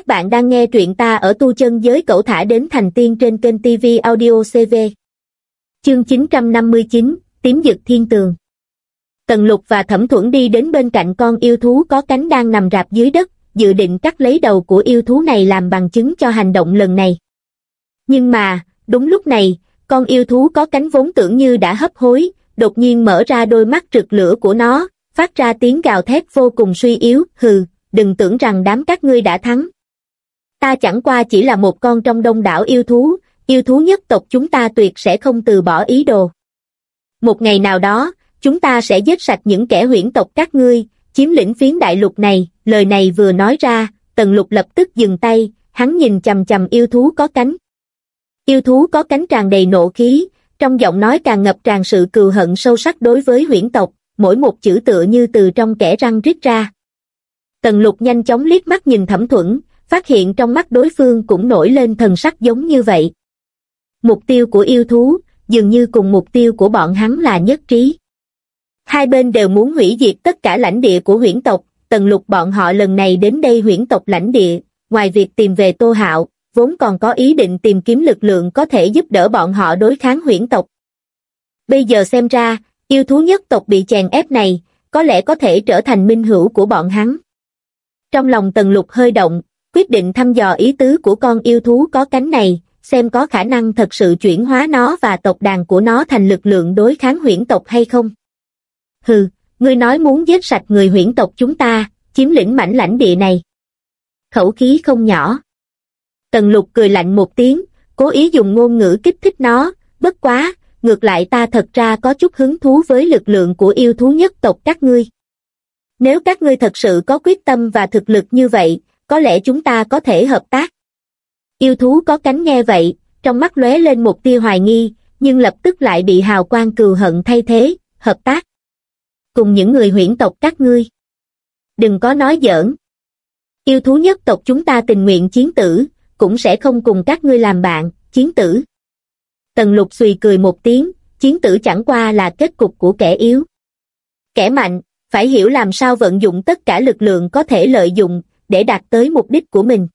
Các bạn đang nghe truyện ta ở tu chân giới cẩu thả đến thành tiên trên kênh TV Audio CV. Chương 959, Tím dực thiên tường. Tần lục và thẩm thuẫn đi đến bên cạnh con yêu thú có cánh đang nằm rạp dưới đất, dự định cắt lấy đầu của yêu thú này làm bằng chứng cho hành động lần này. Nhưng mà, đúng lúc này, con yêu thú có cánh vốn tưởng như đã hấp hối, đột nhiên mở ra đôi mắt rực lửa của nó, phát ra tiếng gào thét vô cùng suy yếu, hừ, đừng tưởng rằng đám các ngươi đã thắng. Ta chẳng qua chỉ là một con trong đông đảo yêu thú, yêu thú nhất tộc chúng ta tuyệt sẽ không từ bỏ ý đồ. Một ngày nào đó, chúng ta sẽ giết sạch những kẻ huyễn tộc các ngươi, chiếm lĩnh phiến đại lục này, lời này vừa nói ra, tần lục lập tức dừng tay, hắn nhìn chầm chầm yêu thú có cánh. Yêu thú có cánh tràn đầy nộ khí, trong giọng nói càng ngập tràn sự cừu hận sâu sắc đối với huyễn tộc, mỗi một chữ tựa như từ trong kẻ răng rít ra. Tần lục nhanh chóng liếc mắt nhìn thẩm thuẫn, phát hiện trong mắt đối phương cũng nổi lên thần sắc giống như vậy. Mục tiêu của yêu thú, dường như cùng mục tiêu của bọn hắn là nhất trí. Hai bên đều muốn hủy diệt tất cả lãnh địa của huyễn tộc, tần lục bọn họ lần này đến đây huyễn tộc lãnh địa, ngoài việc tìm về Tô Hạo, vốn còn có ý định tìm kiếm lực lượng có thể giúp đỡ bọn họ đối kháng huyễn tộc. Bây giờ xem ra, yêu thú nhất tộc bị chèn ép này, có lẽ có thể trở thành minh hữu của bọn hắn. Trong lòng tần lục hơi động, quyết định thăm dò ý tứ của con yêu thú có cánh này, xem có khả năng thật sự chuyển hóa nó và tộc đàn của nó thành lực lượng đối kháng huyễn tộc hay không. Hừ, ngươi nói muốn giết sạch người huyễn tộc chúng ta, chiếm lĩnh mảnh lãnh địa này. Khẩu khí không nhỏ. Tần lục cười lạnh một tiếng, cố ý dùng ngôn ngữ kích thích nó, bất quá, ngược lại ta thật ra có chút hứng thú với lực lượng của yêu thú nhất tộc các ngươi. Nếu các ngươi thật sự có quyết tâm và thực lực như vậy, có lẽ chúng ta có thể hợp tác. Yêu thú có cánh nghe vậy, trong mắt lóe lên một tia hoài nghi, nhưng lập tức lại bị hào quang cừu hận thay thế, hợp tác. Cùng những người huyễn tộc các ngươi. Đừng có nói giỡn. Yêu thú nhất tộc chúng ta tình nguyện chiến tử, cũng sẽ không cùng các ngươi làm bạn, chiến tử. Tần lục xùy cười một tiếng, chiến tử chẳng qua là kết cục của kẻ yếu. Kẻ mạnh, phải hiểu làm sao vận dụng tất cả lực lượng có thể lợi dụng, để đạt tới mục đích của mình.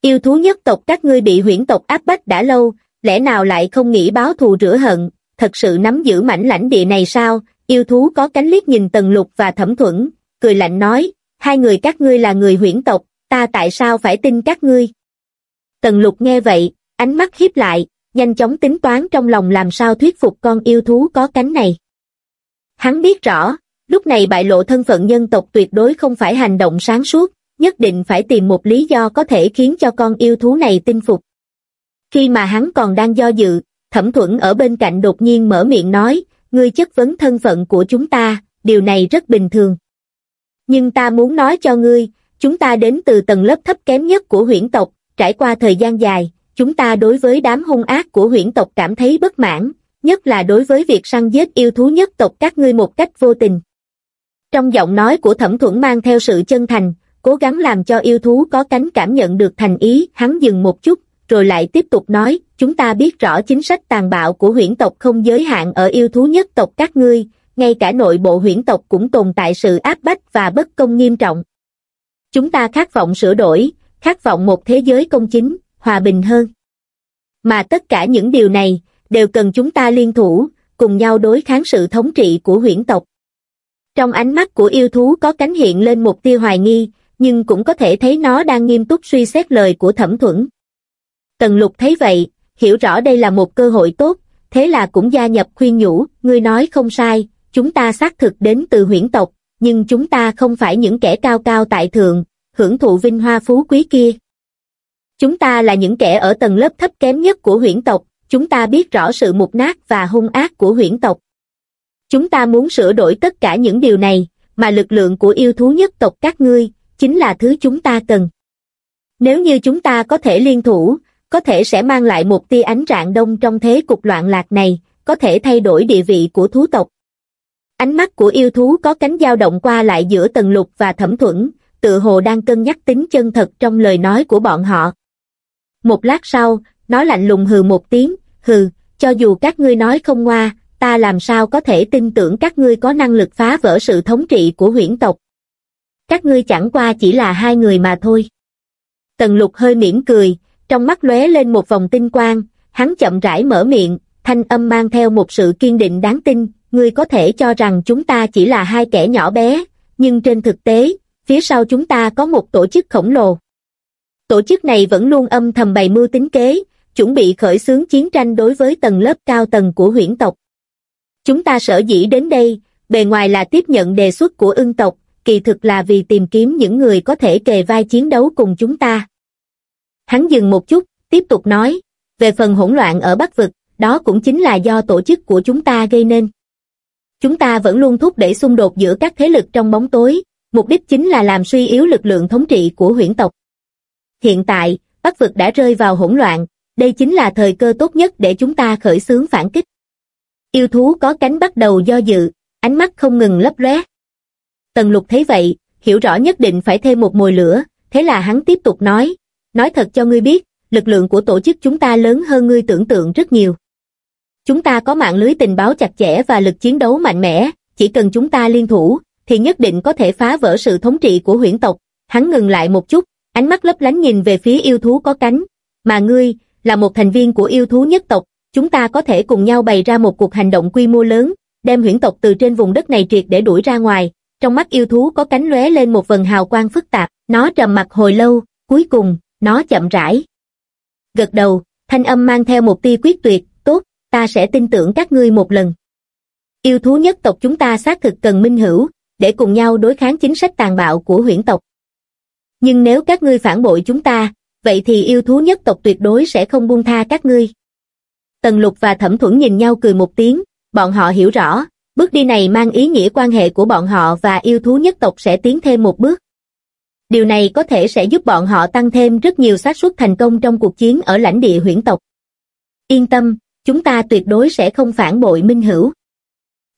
Yêu thú nhất tộc các ngươi bị huyễn tộc áp bách đã lâu, lẽ nào lại không nghĩ báo thù rửa hận, thật sự nắm giữ mảnh lãnh địa này sao? Yêu thú có cánh liếc nhìn Tần Lục và Thẩm Thuẫn, cười lạnh nói, hai người các ngươi là người huyễn tộc, ta tại sao phải tin các ngươi? Tần Lục nghe vậy, ánh mắt hiếp lại, nhanh chóng tính toán trong lòng làm sao thuyết phục con yêu thú có cánh này. Hắn biết rõ, lúc này bại lộ thân phận nhân tộc tuyệt đối không phải hành động sáng suốt, nhất định phải tìm một lý do có thể khiến cho con yêu thú này tin phục. Khi mà hắn còn đang do dự, thẩm thuẫn ở bên cạnh đột nhiên mở miệng nói, ngươi chất vấn thân phận của chúng ta, điều này rất bình thường. Nhưng ta muốn nói cho ngươi, chúng ta đến từ tầng lớp thấp kém nhất của huyễn tộc, trải qua thời gian dài, chúng ta đối với đám hung ác của huyễn tộc cảm thấy bất mãn, nhất là đối với việc săn giết yêu thú nhất tộc các ngươi một cách vô tình. Trong giọng nói của thẩm thuẫn mang theo sự chân thành, cố gắng làm cho yêu thú có cánh cảm nhận được thành ý, hắn dừng một chút, rồi lại tiếp tục nói, chúng ta biết rõ chính sách tàn bạo của huyễn tộc không giới hạn ở yêu thú nhất tộc các ngươi, ngay cả nội bộ huyễn tộc cũng tồn tại sự áp bách và bất công nghiêm trọng. Chúng ta khát vọng sửa đổi, khát vọng một thế giới công chính, hòa bình hơn. Mà tất cả những điều này, đều cần chúng ta liên thủ, cùng nhau đối kháng sự thống trị của huyễn tộc. Trong ánh mắt của yêu thú có cánh hiện lên một tia hoài nghi, nhưng cũng có thể thấy nó đang nghiêm túc suy xét lời của thẩm thuẫn. Tần lục thấy vậy, hiểu rõ đây là một cơ hội tốt, thế là cũng gia nhập khuyên nhủ, ngươi nói không sai, chúng ta xác thực đến từ huyễn tộc, nhưng chúng ta không phải những kẻ cao cao tại thượng, hưởng thụ vinh hoa phú quý kia. Chúng ta là những kẻ ở tầng lớp thấp kém nhất của huyễn tộc, chúng ta biết rõ sự mục nát và hung ác của huyễn tộc. Chúng ta muốn sửa đổi tất cả những điều này, mà lực lượng của yêu thú nhất tộc các ngươi, chính là thứ chúng ta cần. Nếu như chúng ta có thể liên thủ, có thể sẽ mang lại một tia ánh rạng đông trong thế cục loạn lạc này, có thể thay đổi địa vị của thú tộc. Ánh mắt của yêu thú có cánh dao động qua lại giữa tần lục và thẩm thuẫn, tự hồ đang cân nhắc tính chân thật trong lời nói của bọn họ. Một lát sau, nó lạnh lùng hừ một tiếng, hừ, cho dù các ngươi nói không ngoa, ta làm sao có thể tin tưởng các ngươi có năng lực phá vỡ sự thống trị của huyễn tộc. Các ngươi chẳng qua chỉ là hai người mà thôi. Tần lục hơi mỉm cười, trong mắt lóe lên một vòng tinh quang, hắn chậm rãi mở miệng, thanh âm mang theo một sự kiên định đáng tin, ngươi có thể cho rằng chúng ta chỉ là hai kẻ nhỏ bé, nhưng trên thực tế, phía sau chúng ta có một tổ chức khổng lồ. Tổ chức này vẫn luôn âm thầm bày mưu tính kế, chuẩn bị khởi xướng chiến tranh đối với tầng lớp cao tầng của huyễn tộc. Chúng ta sở dĩ đến đây, bề ngoài là tiếp nhận đề xuất của ưng tộc, kỳ thực là vì tìm kiếm những người có thể kề vai chiến đấu cùng chúng ta. Hắn dừng một chút, tiếp tục nói, về phần hỗn loạn ở Bắc Vực, đó cũng chính là do tổ chức của chúng ta gây nên. Chúng ta vẫn luôn thúc đẩy xung đột giữa các thế lực trong bóng tối, mục đích chính là làm suy yếu lực lượng thống trị của huyễn tộc. Hiện tại, Bắc Vực đã rơi vào hỗn loạn, đây chính là thời cơ tốt nhất để chúng ta khởi xướng phản kích. Yêu thú có cánh bắt đầu do dự, ánh mắt không ngừng lấp lóe. Tần lục thấy vậy, hiểu rõ nhất định phải thêm một mồi lửa, thế là hắn tiếp tục nói, nói thật cho ngươi biết, lực lượng của tổ chức chúng ta lớn hơn ngươi tưởng tượng rất nhiều. Chúng ta có mạng lưới tình báo chặt chẽ và lực chiến đấu mạnh mẽ, chỉ cần chúng ta liên thủ, thì nhất định có thể phá vỡ sự thống trị của huyễn tộc. Hắn ngừng lại một chút, ánh mắt lấp lánh nhìn về phía yêu thú có cánh. Mà ngươi, là một thành viên của yêu thú nhất tộc, chúng ta có thể cùng nhau bày ra một cuộc hành động quy mô lớn, đem huyễn tộc từ trên vùng đất này triệt để đuổi ra ngoài. Trong mắt yêu thú có cánh lóe lên một vần hào quang phức tạp, nó trầm mặt hồi lâu, cuối cùng, nó chậm rãi. Gật đầu, thanh âm mang theo một tia quyết tuyệt, tốt, ta sẽ tin tưởng các ngươi một lần. Yêu thú nhất tộc chúng ta xác thực cần minh hữu, để cùng nhau đối kháng chính sách tàn bạo của huyễn tộc. Nhưng nếu các ngươi phản bội chúng ta, vậy thì yêu thú nhất tộc tuyệt đối sẽ không buông tha các ngươi. Tần lục và thẩm thuẫn nhìn nhau cười một tiếng, bọn họ hiểu rõ, bước đi này mang ý nghĩa quan hệ của bọn họ và yêu thú nhất tộc sẽ tiến thêm một bước. Điều này có thể sẽ giúp bọn họ tăng thêm rất nhiều xác suất thành công trong cuộc chiến ở lãnh địa huyễn tộc. Yên tâm, chúng ta tuyệt đối sẽ không phản bội Minh Hữu.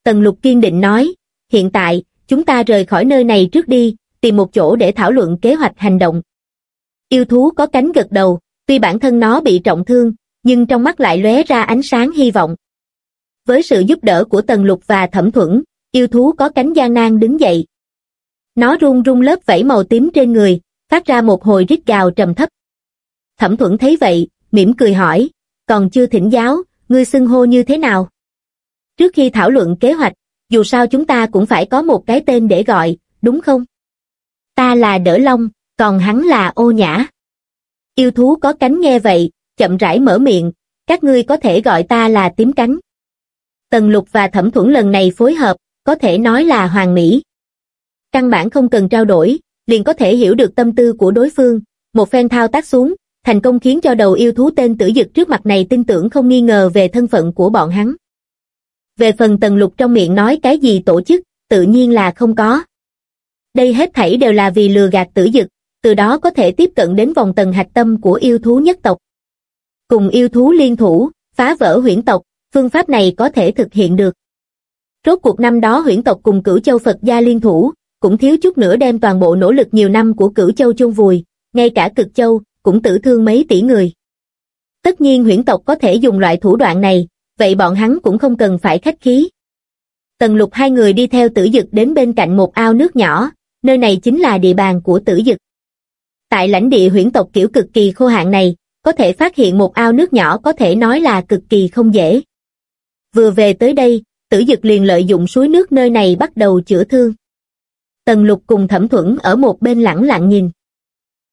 Tần Lục kiên định nói, hiện tại, chúng ta rời khỏi nơi này trước đi, tìm một chỗ để thảo luận kế hoạch hành động. Yêu thú có cánh gật đầu, tuy bản thân nó bị trọng thương, nhưng trong mắt lại lóe ra ánh sáng hy vọng. Với sự giúp đỡ của Tần Lục và Thẩm Thuẫn, yêu thú có cánh gian nan đứng dậy. Nó run run lớp vảy màu tím trên người, phát ra một hồi rít gào trầm thấp. Thẩm Thuẫn thấy vậy, mỉm cười hỏi, còn chưa thỉnh giáo, ngươi xưng hô như thế nào? Trước khi thảo luận kế hoạch, dù sao chúng ta cũng phải có một cái tên để gọi, đúng không? Ta là Đỡ Long, còn hắn là Ô Nhã. Yêu thú có cánh nghe vậy, chậm rãi mở miệng, các ngươi có thể gọi ta là tím cánh. Tần lục và thẩm thuẫn lần này phối hợp, có thể nói là hoàn mỹ. Căn bản không cần trao đổi, liền có thể hiểu được tâm tư của đối phương, một phen thao tác xuống, thành công khiến cho đầu yêu thú tên tử dực trước mặt này tin tưởng không nghi ngờ về thân phận của bọn hắn. Về phần tần lục trong miệng nói cái gì tổ chức, tự nhiên là không có. Đây hết thảy đều là vì lừa gạt tử dực, từ đó có thể tiếp cận đến vòng tầng hạch tâm của yêu thú nhất tộc. Cùng yêu thú liên thủ, phá vỡ huyễn tộc, phương pháp này có thể thực hiện được. Rốt cuộc năm đó huyễn tộc cùng cửu châu Phật gia liên thủ, cũng thiếu chút nữa đem toàn bộ nỗ lực nhiều năm của cửu châu chôn vùi, ngay cả cực châu, cũng tử thương mấy tỷ người. Tất nhiên huyễn tộc có thể dùng loại thủ đoạn này, vậy bọn hắn cũng không cần phải khách khí. Tần lục hai người đi theo tử dực đến bên cạnh một ao nước nhỏ, nơi này chính là địa bàn của tử dực. Tại lãnh địa huyễn tộc kiểu cực kỳ khô hạn này, có thể phát hiện một ao nước nhỏ có thể nói là cực kỳ không dễ. Vừa về tới đây, tử dực liền lợi dụng suối nước nơi này bắt đầu chữa thương. Tần lục cùng thẩm thuẫn ở một bên lẳng lặng nhìn.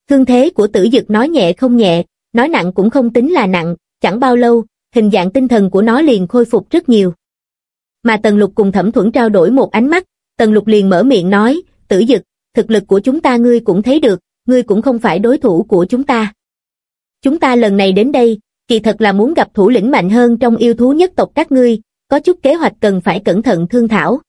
Thương thế của tử dực nói nhẹ không nhẹ, nói nặng cũng không tính là nặng, chẳng bao lâu, hình dạng tinh thần của nó liền khôi phục rất nhiều. Mà Tần Lục cùng Thẩm Thuẫn trao đổi một ánh mắt, Tần Lục liền mở miệng nói, tử dực, thực lực của chúng ta ngươi cũng thấy được, ngươi cũng không phải đối thủ của chúng ta. Chúng ta lần này đến đây, kỳ thật là muốn gặp thủ lĩnh mạnh hơn trong yêu thú nhất tộc các ngươi, có chút kế hoạch cần phải cẩn thận thương thảo.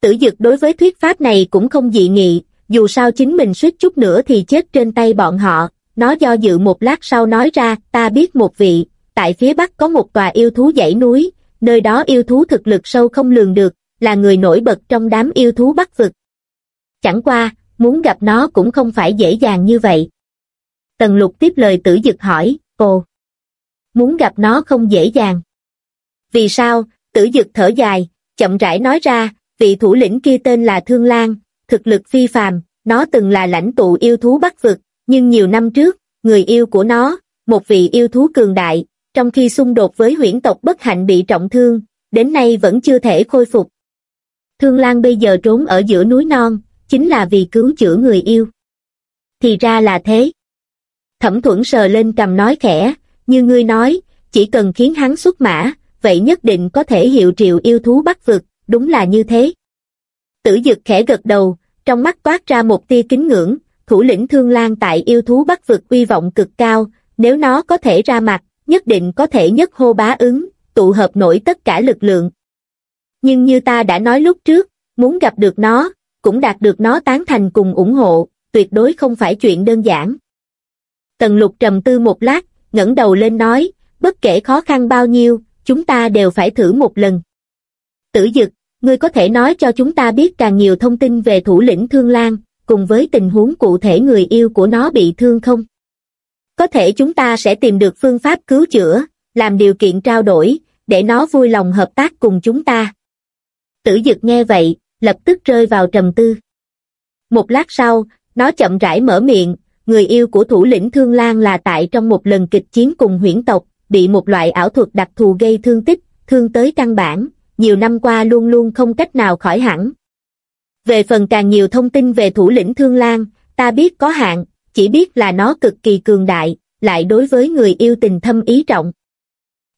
Tử dực đối với thuyết pháp này cũng không dị nghị, dù sao chính mình suýt chút nữa thì chết trên tay bọn họ, nó do dự một lát sau nói ra, ta biết một vị, tại phía bắc có một tòa yêu thú dãy núi, nơi đó yêu thú thực lực sâu không lường được, là người nổi bật trong đám yêu thú bắc vực. Chẳng qua, muốn gặp nó cũng không phải dễ dàng như vậy. Tần lục tiếp lời tử dực hỏi, ồ, muốn gặp nó không dễ dàng. Vì sao, tử dực thở dài, chậm rãi nói ra, vị thủ lĩnh kia tên là Thương Lan, thực lực phi phàm, nó từng là lãnh tụ yêu thú bắc vực, Nhưng nhiều năm trước, người yêu của nó, một vị yêu thú cường đại, trong khi xung đột với huyễn tộc bất hạnh bị trọng thương, đến nay vẫn chưa thể khôi phục. Thương Lan bây giờ trốn ở giữa núi non, chính là vì cứu chữa người yêu. Thì ra là thế. Thẩm thuẫn sờ lên cầm nói khẽ, như ngươi nói, chỉ cần khiến hắn xuất mã, vậy nhất định có thể hiệu triệu yêu thú bắt vực, đúng là như thế. Tử dực khẽ gật đầu, trong mắt toát ra một tia kính ngưỡng, thủ lĩnh thương lan tại yêu thú bắt vực uy vọng cực cao, nếu nó có thể ra mặt, nhất định có thể nhất hô bá ứng, tụ hợp nổi tất cả lực lượng. Nhưng như ta đã nói lúc trước, muốn gặp được nó, cũng đạt được nó tán thành cùng ủng hộ, tuyệt đối không phải chuyện đơn giản. Tần lục trầm tư một lát, ngẩng đầu lên nói, bất kể khó khăn bao nhiêu, chúng ta đều phải thử một lần. Tử dực, ngươi có thể nói cho chúng ta biết càng nhiều thông tin về thủ lĩnh Thương Lan, cùng với tình huống cụ thể người yêu của nó bị thương không? Có thể chúng ta sẽ tìm được phương pháp cứu chữa, làm điều kiện trao đổi, để nó vui lòng hợp tác cùng chúng ta. Tử dực nghe vậy, lập tức rơi vào trầm tư. Một lát sau, nó chậm rãi mở miệng, người yêu của thủ lĩnh Thương Lan là tại trong một lần kịch chiến cùng huyễn tộc, bị một loại ảo thuật đặc thù gây thương tích, thương tới căn bản, nhiều năm qua luôn luôn không cách nào khỏi hẳn. Về phần càng nhiều thông tin về thủ lĩnh Thương Lan, ta biết có hạn, chỉ biết là nó cực kỳ cường đại, lại đối với người yêu tình thâm ý trọng.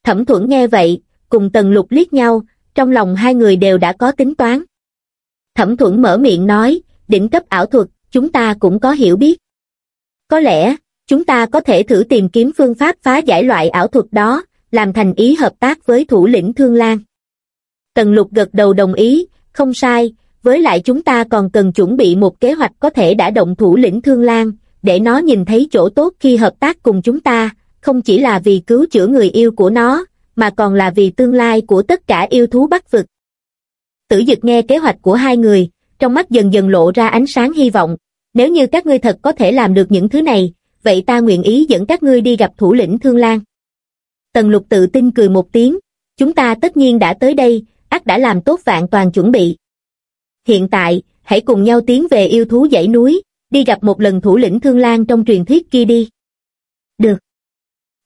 Thẩm thuẫn nghe vậy, cùng tần lục liếc nhau, trong lòng hai người đều đã có tính toán. Thẩm thuẫn mở miệng nói, đỉnh cấp ảo thuật, chúng ta cũng có hiểu biết. Có lẽ, chúng ta có thể thử tìm kiếm phương pháp phá giải loại ảo thuật đó, làm thành ý hợp tác với thủ lĩnh Thương Lan. Tần lục gật đầu đồng ý, không sai, với lại chúng ta còn cần chuẩn bị một kế hoạch có thể đã động thủ lĩnh Thương Lan, để nó nhìn thấy chỗ tốt khi hợp tác cùng chúng ta, không chỉ là vì cứu chữa người yêu của nó, mà còn là vì tương lai của tất cả yêu thú bắc vực. Tử dực nghe kế hoạch của hai người, trong mắt dần dần lộ ra ánh sáng hy vọng, nếu như các ngươi thật có thể làm được những thứ này, vậy ta nguyện ý dẫn các ngươi đi gặp thủ lĩnh Thương Lan. Tần lục tự tin cười một tiếng, chúng ta tất nhiên đã tới đây, ác đã làm tốt vạn toàn chuẩn bị. Hiện tại, hãy cùng nhau tiến về yêu thú dãy núi, đi gặp một lần thủ lĩnh Thương Lan trong truyền thuyết kia đi. Được.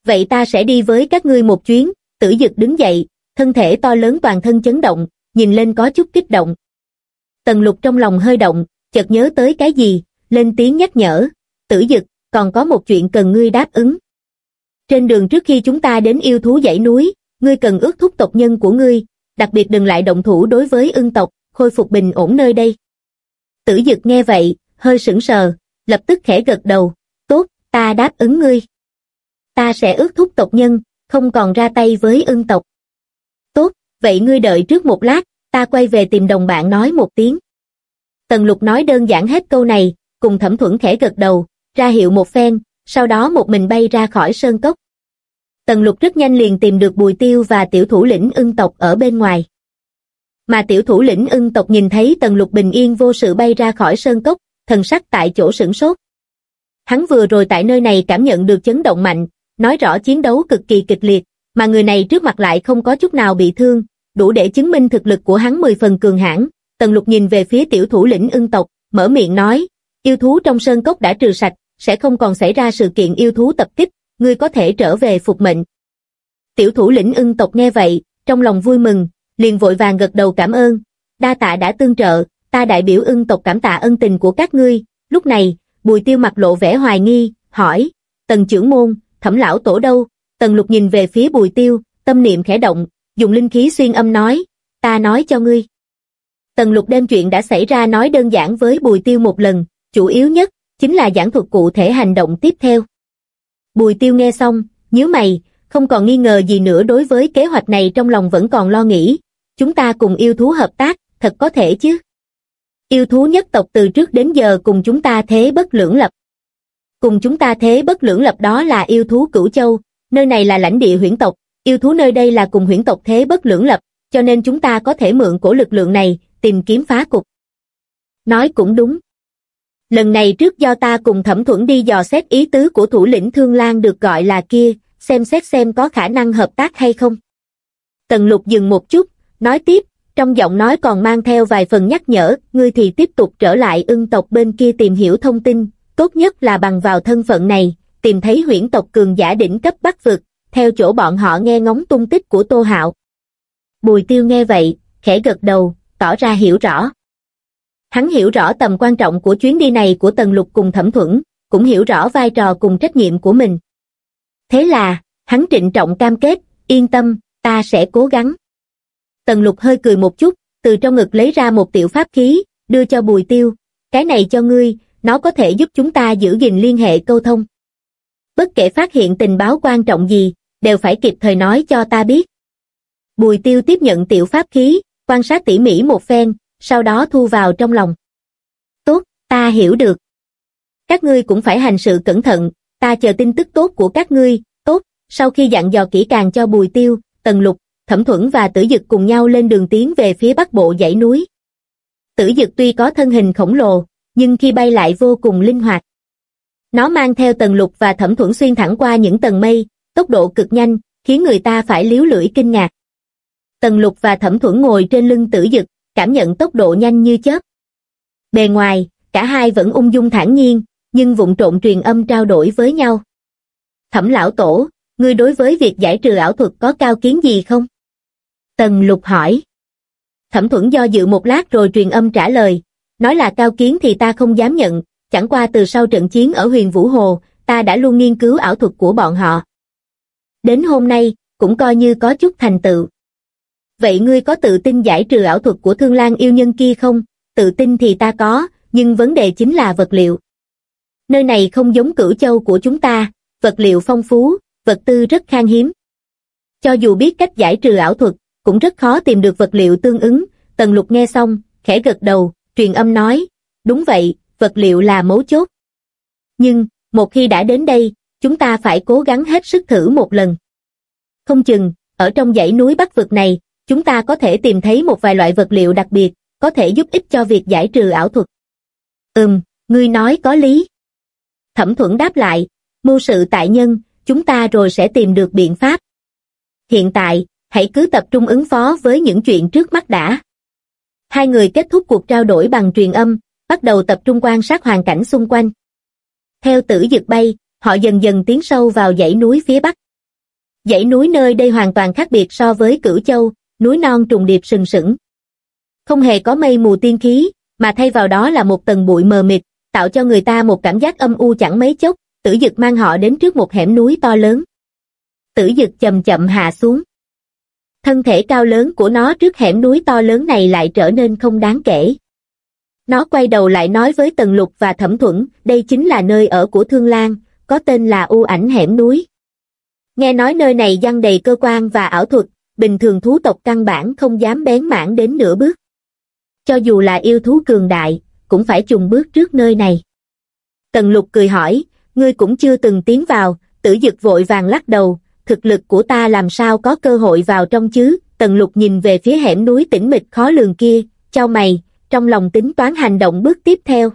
Vậy ta sẽ đi với các ngươi một chuyến, tử dực đứng dậy, thân thể to lớn toàn thân chấn động, nhìn lên có chút kích động. Tần lục trong lòng hơi động, chợt nhớ tới cái gì, lên tiếng nhắc nhở, tử dực, còn có một chuyện cần ngươi đáp ứng. Trên đường trước khi chúng ta đến yêu thú dãy núi, ngươi cần ước thúc tộc nhân của ngươi, đặc biệt đừng lại động thủ đối với ưng tộc, khôi phục bình ổn nơi đây. Tử dực nghe vậy, hơi sững sờ, lập tức khẽ gật đầu, tốt, ta đáp ứng ngươi. Ta sẽ ước thúc tộc nhân, không còn ra tay với ưng tộc. Tốt, vậy ngươi đợi trước một lát, ta quay về tìm đồng bạn nói một tiếng. Tần lục nói đơn giản hết câu này, cùng thẩm thuẫn khẽ gật đầu, ra hiệu một phen, sau đó một mình bay ra khỏi sơn cốc. Tần lục rất nhanh liền tìm được bùi tiêu và tiểu thủ lĩnh ưng tộc ở bên ngoài. Mà tiểu thủ lĩnh ưng tộc nhìn thấy tần lục bình yên vô sự bay ra khỏi sơn cốc, thần sắc tại chỗ sửng sốt. Hắn vừa rồi tại nơi này cảm nhận được chấn động mạnh, nói rõ chiến đấu cực kỳ kịch liệt, mà người này trước mặt lại không có chút nào bị thương, đủ để chứng minh thực lực của hắn mười phần cường hãn. Tần lục nhìn về phía tiểu thủ lĩnh ưng tộc, mở miệng nói, yêu thú trong sơn cốc đã trừ sạch, sẽ không còn xảy ra sự kiện yêu thú tập kích, ngươi có thể trở về phục mệnh. Tiểu thủ lĩnh ưng tộc nghe vậy, trong lòng vui mừng, liền vội vàng gật đầu cảm ơn, đa tạ đã tương trợ, ta đại biểu ưng tộc cảm tạ ân tình của các ngươi, lúc này, bùi tiêu mặt lộ vẻ hoài nghi, hỏi, tần trưởng môn, thẩm lão tổ đâu, tần lục nhìn về phía bùi tiêu, tâm niệm khẽ động, dùng linh khí xuyên âm nói, ta nói cho ngươi. Tần lục đem chuyện đã xảy ra nói đơn giản với bùi tiêu một lần, chủ yếu nhất, chính là giảng thuật cụ thể hành động tiếp theo. Bùi tiêu nghe xong, nhíu mày, không còn nghi ngờ gì nữa đối với kế hoạch này trong lòng vẫn còn lo nghĩ, chúng ta cùng yêu thú hợp tác, thật có thể chứ. Yêu thú nhất tộc từ trước đến giờ cùng chúng ta thế bất lưỡng lập. Cùng chúng ta thế bất lưỡng lập đó là yêu thú cửu châu, nơi này là lãnh địa huyễn tộc, yêu thú nơi đây là cùng huyễn tộc thế bất lưỡng lập, cho nên chúng ta có thể mượn cổ lực lượng này, tìm kiếm phá cục. Nói cũng đúng. Lần này trước do ta cùng thẩm thuẫn đi dò xét ý tứ của thủ lĩnh Thương Lan được gọi là kia, xem xét xem có khả năng hợp tác hay không. Tần lục dừng một chút, nói tiếp, trong giọng nói còn mang theo vài phần nhắc nhở, ngươi thì tiếp tục trở lại ưng tộc bên kia tìm hiểu thông tin, tốt nhất là bằng vào thân phận này, tìm thấy huyễn tộc cường giả đỉnh cấp bắc vực, theo chỗ bọn họ nghe ngóng tung tích của Tô Hạo. Bùi tiêu nghe vậy, khẽ gật đầu, tỏ ra hiểu rõ. Hắn hiểu rõ tầm quan trọng của chuyến đi này của Tần Lục cùng Thẩm Thuẫn, cũng hiểu rõ vai trò cùng trách nhiệm của mình. Thế là, hắn trịnh trọng cam kết, yên tâm, ta sẽ cố gắng. Tần Lục hơi cười một chút, từ trong ngực lấy ra một tiểu pháp khí, đưa cho Bùi Tiêu, cái này cho ngươi, nó có thể giúp chúng ta giữ gìn liên hệ câu thông. Bất kể phát hiện tình báo quan trọng gì, đều phải kịp thời nói cho ta biết. Bùi Tiêu tiếp nhận tiểu pháp khí, quan sát tỉ mỉ một phen, sau đó thu vào trong lòng. Tốt, ta hiểu được. Các ngươi cũng phải hành sự cẩn thận, ta chờ tin tức tốt của các ngươi, tốt, sau khi dặn dò kỹ càng cho Bùi Tiêu, Tần Lục, Thẩm Thuẫn và Tử Dực cùng nhau lên đường tiến về phía bắc bộ dãy núi. Tử Dực tuy có thân hình khổng lồ, nhưng khi bay lại vô cùng linh hoạt. Nó mang theo Tần Lục và Thẩm Thuẫn xuyên thẳng qua những tầng mây, tốc độ cực nhanh, khiến người ta phải liếu lưỡi kinh ngạc. Tần Lục và Thẩm Thuẫn ngồi trên lưng Tử Dực, cảm nhận tốc độ nhanh như chớp. Bề ngoài, cả hai vẫn ung dung thản nhiên, nhưng vụng trộn truyền âm trao đổi với nhau. Thẩm lão tổ, ngươi đối với việc giải trừ ảo thuật có cao kiến gì không? Tần lục hỏi. Thẩm thuẫn do dự một lát rồi truyền âm trả lời, nói là cao kiến thì ta không dám nhận, chẳng qua từ sau trận chiến ở huyền Vũ Hồ, ta đã luôn nghiên cứu ảo thuật của bọn họ. Đến hôm nay, cũng coi như có chút thành tựu. Vậy ngươi có tự tin giải trừ ảo thuật của thương lang yêu nhân kia không? Tự tin thì ta có, nhưng vấn đề chính là vật liệu. Nơi này không giống cửu châu của chúng ta, vật liệu phong phú, vật tư rất khan hiếm. Cho dù biết cách giải trừ ảo thuật, cũng rất khó tìm được vật liệu tương ứng, Tần Lục nghe xong, khẽ gật đầu, truyền âm nói, đúng vậy, vật liệu là mấu chốt. Nhưng, một khi đã đến đây, chúng ta phải cố gắng hết sức thử một lần. Không chừng, ở trong dãy núi Bắc vực này, chúng ta có thể tìm thấy một vài loại vật liệu đặc biệt, có thể giúp ích cho việc giải trừ ảo thuật. Ừm, ngươi nói có lý. Thẩm thuẫn đáp lại, mưu sự tại nhân, chúng ta rồi sẽ tìm được biện pháp. Hiện tại, hãy cứ tập trung ứng phó với những chuyện trước mắt đã. Hai người kết thúc cuộc trao đổi bằng truyền âm, bắt đầu tập trung quan sát hoàn cảnh xung quanh. Theo tử dực bay, họ dần dần tiến sâu vào dãy núi phía bắc. Dãy núi nơi đây hoàn toàn khác biệt so với Cửu Châu, núi non trùng điệp sừng sững. Không hề có mây mù tiên khí, mà thay vào đó là một tầng bụi mờ mịt, tạo cho người ta một cảm giác âm u chẳng mấy chốc, tử dực mang họ đến trước một hẻm núi to lớn. Tử dực chậm chậm hạ xuống. Thân thể cao lớn của nó trước hẻm núi to lớn này lại trở nên không đáng kể. Nó quay đầu lại nói với Tần Lục và Thẩm Thuẫn, đây chính là nơi ở của Thương Lan, có tên là U ảnh hẻm núi. Nghe nói nơi này giăng đầy cơ quan và ảo thuật, bình thường thú tộc căn bản không dám bén mảng đến nửa bước. Cho dù là yêu thú cường đại, cũng phải chùng bước trước nơi này. Tần lục cười hỏi, ngươi cũng chưa từng tiến vào, tử dực vội vàng lắc đầu, thực lực của ta làm sao có cơ hội vào trong chứ, tần lục nhìn về phía hẻm núi tĩnh mịch khó lường kia, trao mày, trong lòng tính toán hành động bước tiếp theo.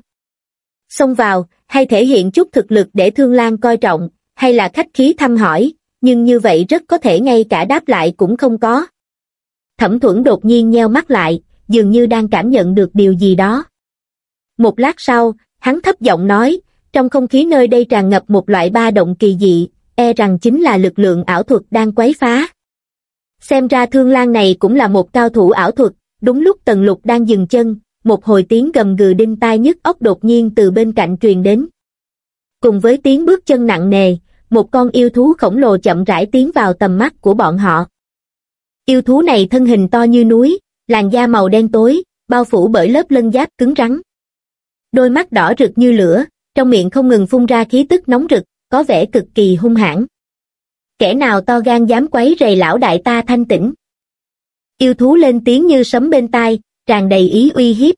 Xông vào, hay thể hiện chút thực lực để Thương Lan coi trọng, hay là khách khí thăm hỏi, nhưng như vậy rất có thể ngay cả đáp lại cũng không có. Thẩm thuẫn đột nhiên nheo mắt lại, dường như đang cảm nhận được điều gì đó. Một lát sau, hắn thấp giọng nói, trong không khí nơi đây tràn ngập một loại ba động kỳ dị, e rằng chính là lực lượng ảo thuật đang quấy phá. Xem ra thương lan này cũng là một cao thủ ảo thuật, đúng lúc tần lục đang dừng chân, một hồi tiếng gầm gừ đinh tai nhức óc đột nhiên từ bên cạnh truyền đến. Cùng với tiếng bước chân nặng nề, một con yêu thú khổng lồ chậm rãi tiến vào tầm mắt của bọn họ. Yêu thú này thân hình to như núi, làn da màu đen tối, bao phủ bởi lớp lân giáp cứng rắn. Đôi mắt đỏ rực như lửa, trong miệng không ngừng phun ra khí tức nóng rực, có vẻ cực kỳ hung hãn. Kẻ nào to gan dám quấy rầy lão đại ta thanh tĩnh. Yêu thú lên tiếng như sấm bên tai, tràn đầy ý uy hiếp.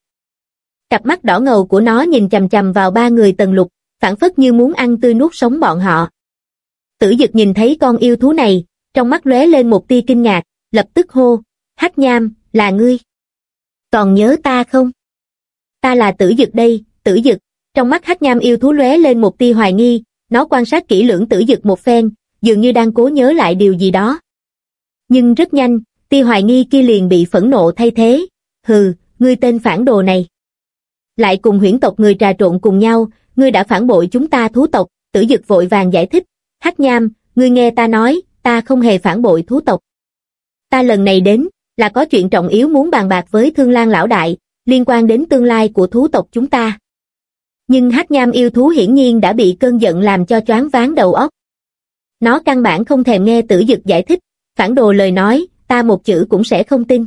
Cặp mắt đỏ ngầu của nó nhìn chầm chầm vào ba người tần lục, phản phất như muốn ăn tươi nuốt sống bọn họ. Tử dực nhìn thấy con yêu thú này, trong mắt lóe lên một tia kinh ngạc, lập tức hô, hắc nham, là ngươi. Còn nhớ ta không? Ta là tử dực đây, tử dực, trong mắt hắc nham yêu thú lóe lên một tia hoài nghi, nó quan sát kỹ lưỡng tử dực một phen, dường như đang cố nhớ lại điều gì đó. Nhưng rất nhanh, tia hoài nghi kia liền bị phẫn nộ thay thế, hừ, ngươi tên phản đồ này. Lại cùng huyễn tộc người trà trộn cùng nhau, ngươi đã phản bội chúng ta thú tộc, tử dực vội vàng giải thích, hắc nham, ngươi nghe ta nói, ta không hề phản bội thú tộc. Ta lần này đến, là có chuyện trọng yếu muốn bàn bạc với thương lan lão đại, liên quan đến tương lai của thú tộc chúng ta. Nhưng hắc nham yêu thú hiển nhiên đã bị cơn giận làm cho choáng váng đầu óc. Nó căn bản không thèm nghe tử dực giải thích, phản đồ lời nói, ta một chữ cũng sẽ không tin.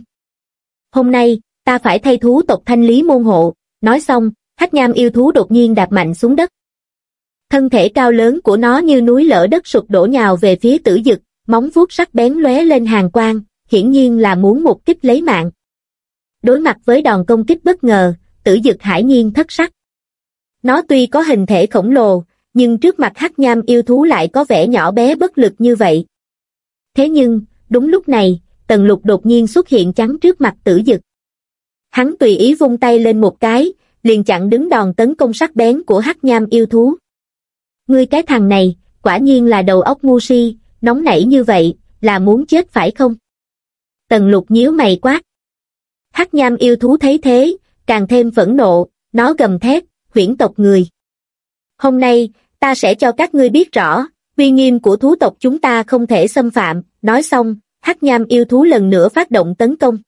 Hôm nay, ta phải thay thú tộc thanh lý môn hộ, nói xong, hắc nham yêu thú đột nhiên đạp mạnh xuống đất. Thân thể cao lớn của nó như núi lở đất sụp đổ nhào về phía tử dực, móng vuốt sắc bén lóe lên hàng quang, hiển nhiên là muốn một kích lấy mạng. Đối mặt với đòn công kích bất ngờ, tử dực hải nhiên thất sắc. Nó tuy có hình thể khổng lồ, nhưng trước mặt hắc nham yêu thú lại có vẻ nhỏ bé bất lực như vậy. Thế nhưng, đúng lúc này, tần lục đột nhiên xuất hiện chắn trước mặt tử dực. Hắn tùy ý vung tay lên một cái, liền chặn đứng đòn tấn công sắc bén của hắc nham yêu thú. Ngươi cái thằng này, quả nhiên là đầu óc ngu si, nóng nảy như vậy, là muốn chết phải không? Tần lục nhíu mày quát. Hắc nham yêu thú thấy thế, càng thêm phẫn nộ, nó gầm thét, huyễn tộc người. Hôm nay, ta sẽ cho các ngươi biết rõ, uy nghiêm của thú tộc chúng ta không thể xâm phạm, nói xong, hắc nham yêu thú lần nữa phát động tấn công.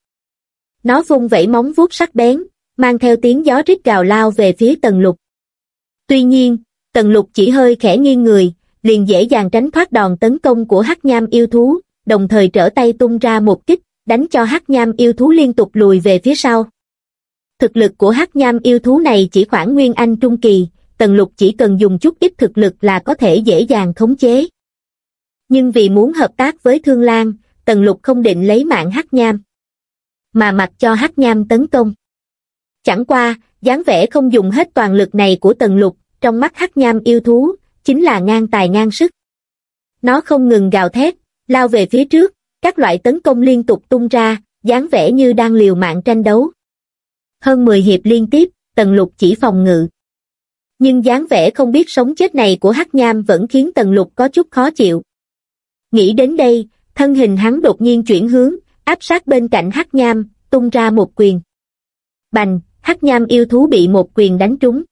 Nó vung vẩy móng vuốt sắc bén, mang theo tiếng gió rít gào lao về phía tần lục. Tuy nhiên, tần lục chỉ hơi khẽ nghiêng người, liền dễ dàng tránh thoát đòn tấn công của hắc nham yêu thú, đồng thời trở tay tung ra một kích, đánh cho hắc nham yêu thú liên tục lùi về phía sau. Thực lực của hắc nham yêu thú này chỉ khoảng nguyên anh trung kỳ, tần lục chỉ cần dùng chút ít thực lực là có thể dễ dàng khống chế. Nhưng vì muốn hợp tác với Thương Lan, tần lục không định lấy mạng hắc nham, mà mặc cho hắc nham tấn công. Chẳng qua, dáng vẻ không dùng hết toàn lực này của tần lục, trong mắt hắc nham yêu thú, chính là ngang tài ngang sức. Nó không ngừng gào thét, lao về phía trước, các loại tấn công liên tục tung ra, dáng vẻ như đang liều mạng tranh đấu. Hơn 10 hiệp liên tiếp, Tần Lục chỉ phòng ngự. Nhưng dáng vẻ không biết sống chết này của Hắc Nham vẫn khiến Tần Lục có chút khó chịu. Nghĩ đến đây, thân hình hắn đột nhiên chuyển hướng, áp sát bên cạnh Hắc Nham, tung ra một quyền. Bành, Hắc Nham yêu thú bị một quyền đánh trúng.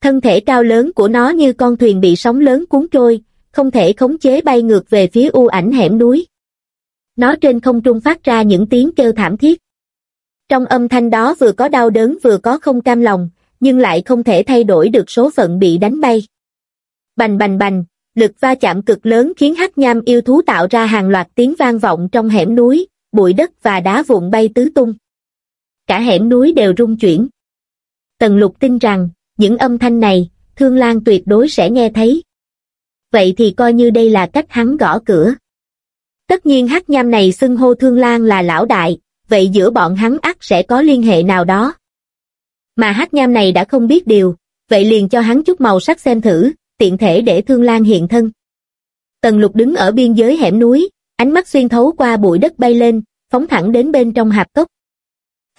Thân thể cao lớn của nó như con thuyền bị sóng lớn cuốn trôi, không thể khống chế bay ngược về phía u ảnh hẻm núi. Nó trên không trung phát ra những tiếng kêu thảm thiết. Trong âm thanh đó vừa có đau đớn vừa có không cam lòng, nhưng lại không thể thay đổi được số phận bị đánh bay. Bành bành bành, lực va chạm cực lớn khiến hắc nham yêu thú tạo ra hàng loạt tiếng vang vọng trong hẻm núi, bụi đất và đá vụn bay tứ tung. Cả hẻm núi đều rung chuyển. Tần lục tin rằng, những âm thanh này, Thương Lan tuyệt đối sẽ nghe thấy. Vậy thì coi như đây là cách hắn gõ cửa. Tất nhiên hắc nham này xưng hô Thương Lan là lão đại, vậy giữa bọn hắn ắt sẽ có liên hệ nào đó. Mà hắc nham này đã không biết điều, vậy liền cho hắn chút màu sắc xem thử, tiện thể để Thương Lan hiện thân. Tần lục đứng ở biên giới hẻm núi, ánh mắt xuyên thấu qua bụi đất bay lên, phóng thẳng đến bên trong hạp cốc.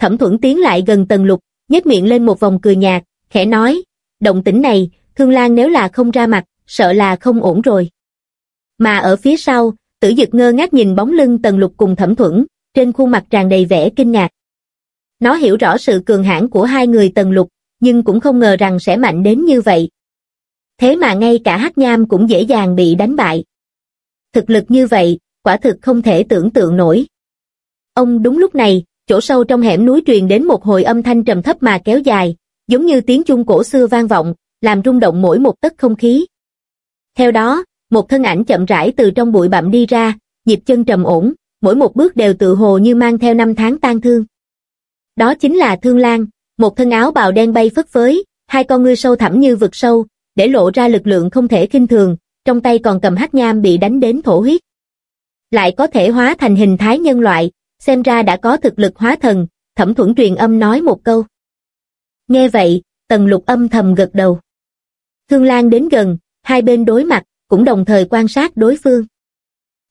Thẩm thuẫn tiến lại gần tần lục, nhếch miệng lên một vòng cười nhạt, khẽ nói, động tĩnh này, Thương Lan nếu là không ra mặt, sợ là không ổn rồi. Mà ở phía sau, tử dực ngơ ngác nhìn bóng lưng tần lục cùng thẩm thuẫn, trên khuôn mặt tràn đầy vẻ kinh ngạc. Nó hiểu rõ sự cường hãn của hai người tần lục, nhưng cũng không ngờ rằng sẽ mạnh đến như vậy. Thế mà ngay cả hắc nham cũng dễ dàng bị đánh bại. Thực lực như vậy, quả thực không thể tưởng tượng nổi. Ông đúng lúc này, chỗ sâu trong hẻm núi truyền đến một hồi âm thanh trầm thấp mà kéo dài, giống như tiếng chuông cổ xưa vang vọng, làm rung động mỗi một tấc không khí. Theo đó, một thân ảnh chậm rãi từ trong bụi bặm đi ra, nhịp chân trầm ổn, mỗi một bước đều tự hồ như mang theo năm tháng tan thương. Đó chính là Thương Lan, một thân áo bào đen bay phất phới, hai con ngươi sâu thẳm như vực sâu, để lộ ra lực lượng không thể kinh thường, trong tay còn cầm hắc nham bị đánh đến thổ huyết. Lại có thể hóa thành hình thái nhân loại, xem ra đã có thực lực hóa thần, thẩm thuẫn truyền âm nói một câu. Nghe vậy, tần lục âm thầm gật đầu. Thương Lan đến gần, hai bên đối mặt, cũng đồng thời quan sát đối phương.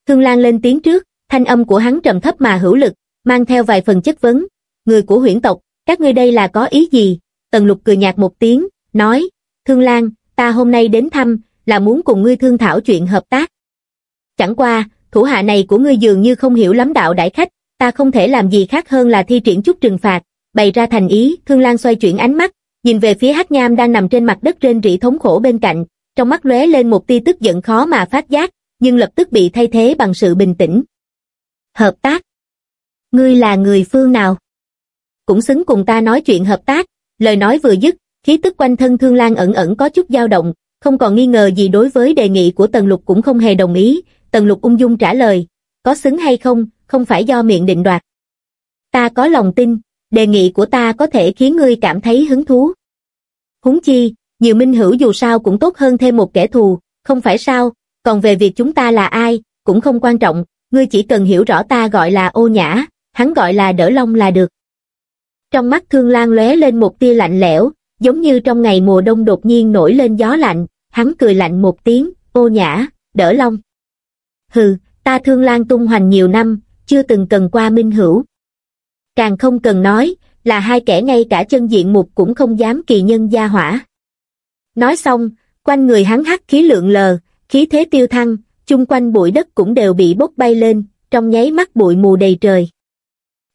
Thương Lan lên tiếng trước, thanh âm của hắn trầm thấp mà hữu lực, mang theo vài phần chất vấn. Người của huyễn tộc, các ngươi đây là có ý gì? Tần lục cười nhạt một tiếng, nói, Thương Lan, ta hôm nay đến thăm, là muốn cùng ngươi thương thảo chuyện hợp tác. Chẳng qua, thủ hạ này của ngươi dường như không hiểu lắm đạo đại khách, ta không thể làm gì khác hơn là thi triển chút trừng phạt, bày ra thành ý, Thương Lan xoay chuyển ánh mắt, nhìn về phía hắc nham đang nằm trên mặt đất rên rỉ thống khổ bên cạnh, trong mắt lóe lên một tia tức giận khó mà phát giác, nhưng lập tức bị thay thế bằng sự bình tĩnh. Hợp tác. Ngươi là người phương nào? Cũng xứng cùng ta nói chuyện hợp tác, lời nói vừa dứt, khí tức quanh thân Thương Lan ẩn ẩn có chút dao động, không còn nghi ngờ gì đối với đề nghị của Tần Lục cũng không hề đồng ý, Tần Lục ung dung trả lời, có xứng hay không, không phải do miệng định đoạt. Ta có lòng tin, đề nghị của ta có thể khiến ngươi cảm thấy hứng thú. Húng chi, nhiều minh hữu dù sao cũng tốt hơn thêm một kẻ thù, không phải sao, còn về việc chúng ta là ai, cũng không quan trọng, ngươi chỉ cần hiểu rõ ta gọi là ô nhã, hắn gọi là đỡ long là được. Trong mắt thương lan lóe lên một tia lạnh lẽo, giống như trong ngày mùa đông đột nhiên nổi lên gió lạnh, hắn cười lạnh một tiếng, ô nhã, đỡ long. Hừ, ta thương lan tung hoành nhiều năm, chưa từng cần qua minh hữu. Càng không cần nói, là hai kẻ ngay cả chân diện mục cũng không dám kỳ nhân gia hỏa. Nói xong, quanh người hắn hắc khí lượng lờ, khí thế tiêu thăng, chung quanh bụi đất cũng đều bị bốc bay lên, trong nháy mắt bụi mù đầy trời.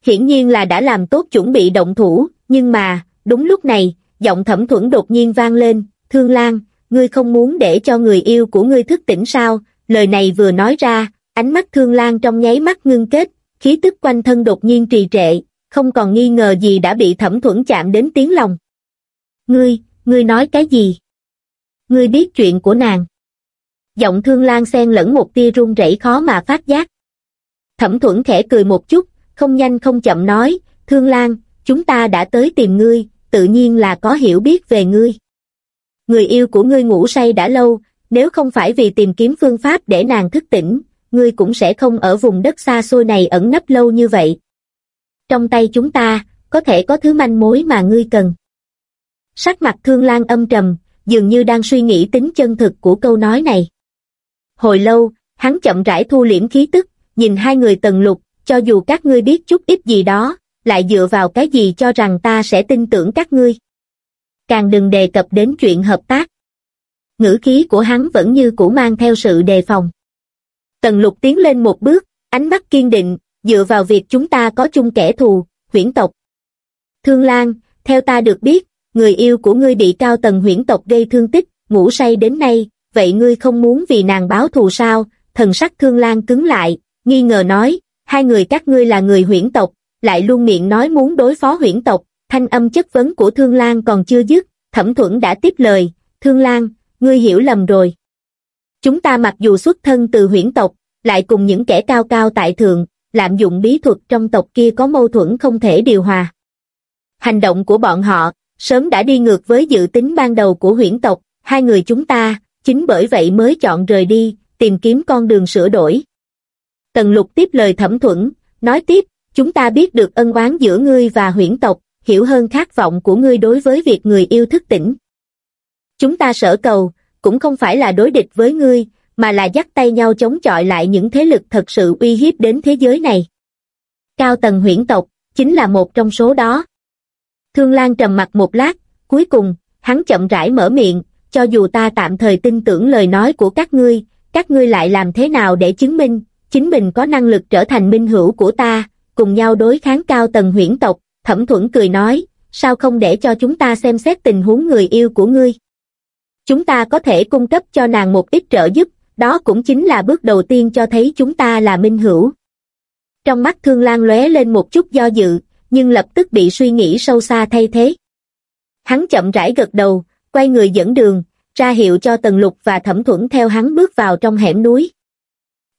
Hiển nhiên là đã làm tốt chuẩn bị động thủ, nhưng mà, đúng lúc này, giọng thẩm thuẫn đột nhiên vang lên, Thương Lan, ngươi không muốn để cho người yêu của ngươi thức tỉnh sao, lời này vừa nói ra, ánh mắt Thương Lan trong nháy mắt ngưng kết, khí tức quanh thân đột nhiên trì trệ, không còn nghi ngờ gì đã bị thẩm thuẫn chạm đến tiếng lòng. Ngươi, ngươi nói cái gì? Ngươi biết chuyện của nàng. Giọng Thương Lan xen lẫn một tia run rẩy khó mà phát giác. Thẩm thuẫn khẽ cười một chút, không nhanh không chậm nói, Thương Lan, chúng ta đã tới tìm ngươi, tự nhiên là có hiểu biết về ngươi. Người yêu của ngươi ngủ say đã lâu, nếu không phải vì tìm kiếm phương pháp để nàng thức tỉnh, ngươi cũng sẽ không ở vùng đất xa xôi này ẩn nấp lâu như vậy. Trong tay chúng ta, có thể có thứ manh mối mà ngươi cần. Sắc mặt thương lan âm trầm, dường như đang suy nghĩ tính chân thực của câu nói này. Hồi lâu, hắn chậm rãi thu liễm khí tức, nhìn hai người tần lục, cho dù các ngươi biết chút ít gì đó, lại dựa vào cái gì cho rằng ta sẽ tin tưởng các ngươi. Càng đừng đề cập đến chuyện hợp tác. Ngữ khí của hắn vẫn như cũ mang theo sự đề phòng. Tần lục tiến lên một bước, ánh mắt kiên định, dựa vào việc chúng ta có chung kẻ thù, huyễn tộc. Thương Lan, theo ta được biết, người yêu của ngươi bị cao tầng huyễn tộc gây thương tích, ngủ say đến nay, vậy ngươi không muốn vì nàng báo thù sao? Thần sắc Thương Lan cứng lại, nghi ngờ nói, hai người các ngươi là người huyễn tộc, lại luôn miệng nói muốn đối phó huyễn tộc, thanh âm chất vấn của Thương Lan còn chưa dứt, Thẩm Thuẫn đã tiếp lời, Thương Lan, ngươi hiểu lầm rồi. Chúng ta mặc dù xuất thân từ huyễn tộc, lại cùng những kẻ cao cao tại thượng, lạm dụng bí thuật trong tộc kia có mâu thuẫn không thể điều hòa. Hành động của bọn họ, sớm đã đi ngược với dự tính ban đầu của huyễn tộc, hai người chúng ta, chính bởi vậy mới chọn rời đi, tìm kiếm con đường sửa đổi. Tần lục tiếp lời thẩm thuẫn, nói tiếp, chúng ta biết được ân oán giữa ngươi và huyễn tộc, hiểu hơn khát vọng của ngươi đối với việc người yêu thức tỉnh. Chúng ta sở cầu, cũng không phải là đối địch với ngươi, mà là dắt tay nhau chống chọi lại những thế lực thật sự uy hiếp đến thế giới này. Cao tầng huyễn tộc, chính là một trong số đó. Thương Lan trầm mặt một lát, cuối cùng, hắn chậm rãi mở miệng, cho dù ta tạm thời tin tưởng lời nói của các ngươi, các ngươi lại làm thế nào để chứng minh, chính mình có năng lực trở thành minh hữu của ta, cùng nhau đối kháng cao tầng huyễn tộc, thẩm thuẫn cười nói, sao không để cho chúng ta xem xét tình huống người yêu của ngươi. Chúng ta có thể cung cấp cho nàng một ít trợ giúp, đó cũng chính là bước đầu tiên cho thấy chúng ta là minh hữu. Trong mắt Thương Lan lóe lên một chút do dự, nhưng lập tức bị suy nghĩ sâu xa thay thế. Hắn chậm rãi gật đầu, quay người dẫn đường, ra hiệu cho Tần Lục và Thẩm Thuẫn theo hắn bước vào trong hẻm núi.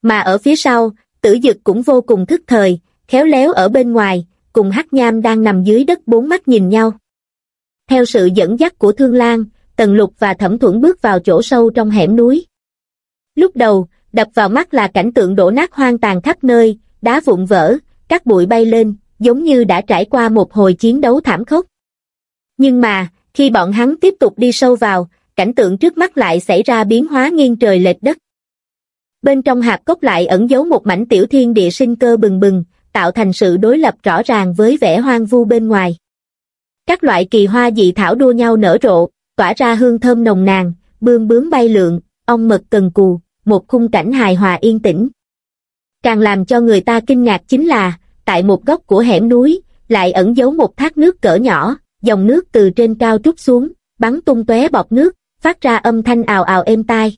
Mà ở phía sau, tử dực cũng vô cùng thức thời, khéo léo ở bên ngoài, cùng hắc nham đang nằm dưới đất bốn mắt nhìn nhau. Theo sự dẫn dắt của Thương Lan, Tần Lục và Thẩm Thuẫn bước vào chỗ sâu trong hẻm núi. Lúc đầu, đập vào mắt là cảnh tượng đổ nát hoang tàn khắp nơi, đá vụn vỡ, các bụi bay lên, giống như đã trải qua một hồi chiến đấu thảm khốc. Nhưng mà, khi bọn hắn tiếp tục đi sâu vào, cảnh tượng trước mắt lại xảy ra biến hóa nghiêng trời lệch đất. Bên trong hạp cốc lại ẩn giấu một mảnh tiểu thiên địa sinh cơ bừng bừng, tạo thành sự đối lập rõ ràng với vẻ hoang vu bên ngoài. Các loại kỳ hoa dị thảo đua nhau nở rộ, tỏa ra hương thơm nồng nàn, bươm bướm bay lượn, ong mật cần cù, một khung cảnh hài hòa yên tĩnh. Càng làm cho người ta kinh ngạc chính là, tại một góc của hẻm núi, lại ẩn giấu một thác nước cỡ nhỏ, dòng nước từ trên cao trút xuống, bắn tung tóe bọt nước, phát ra âm thanh ào ào êm tai.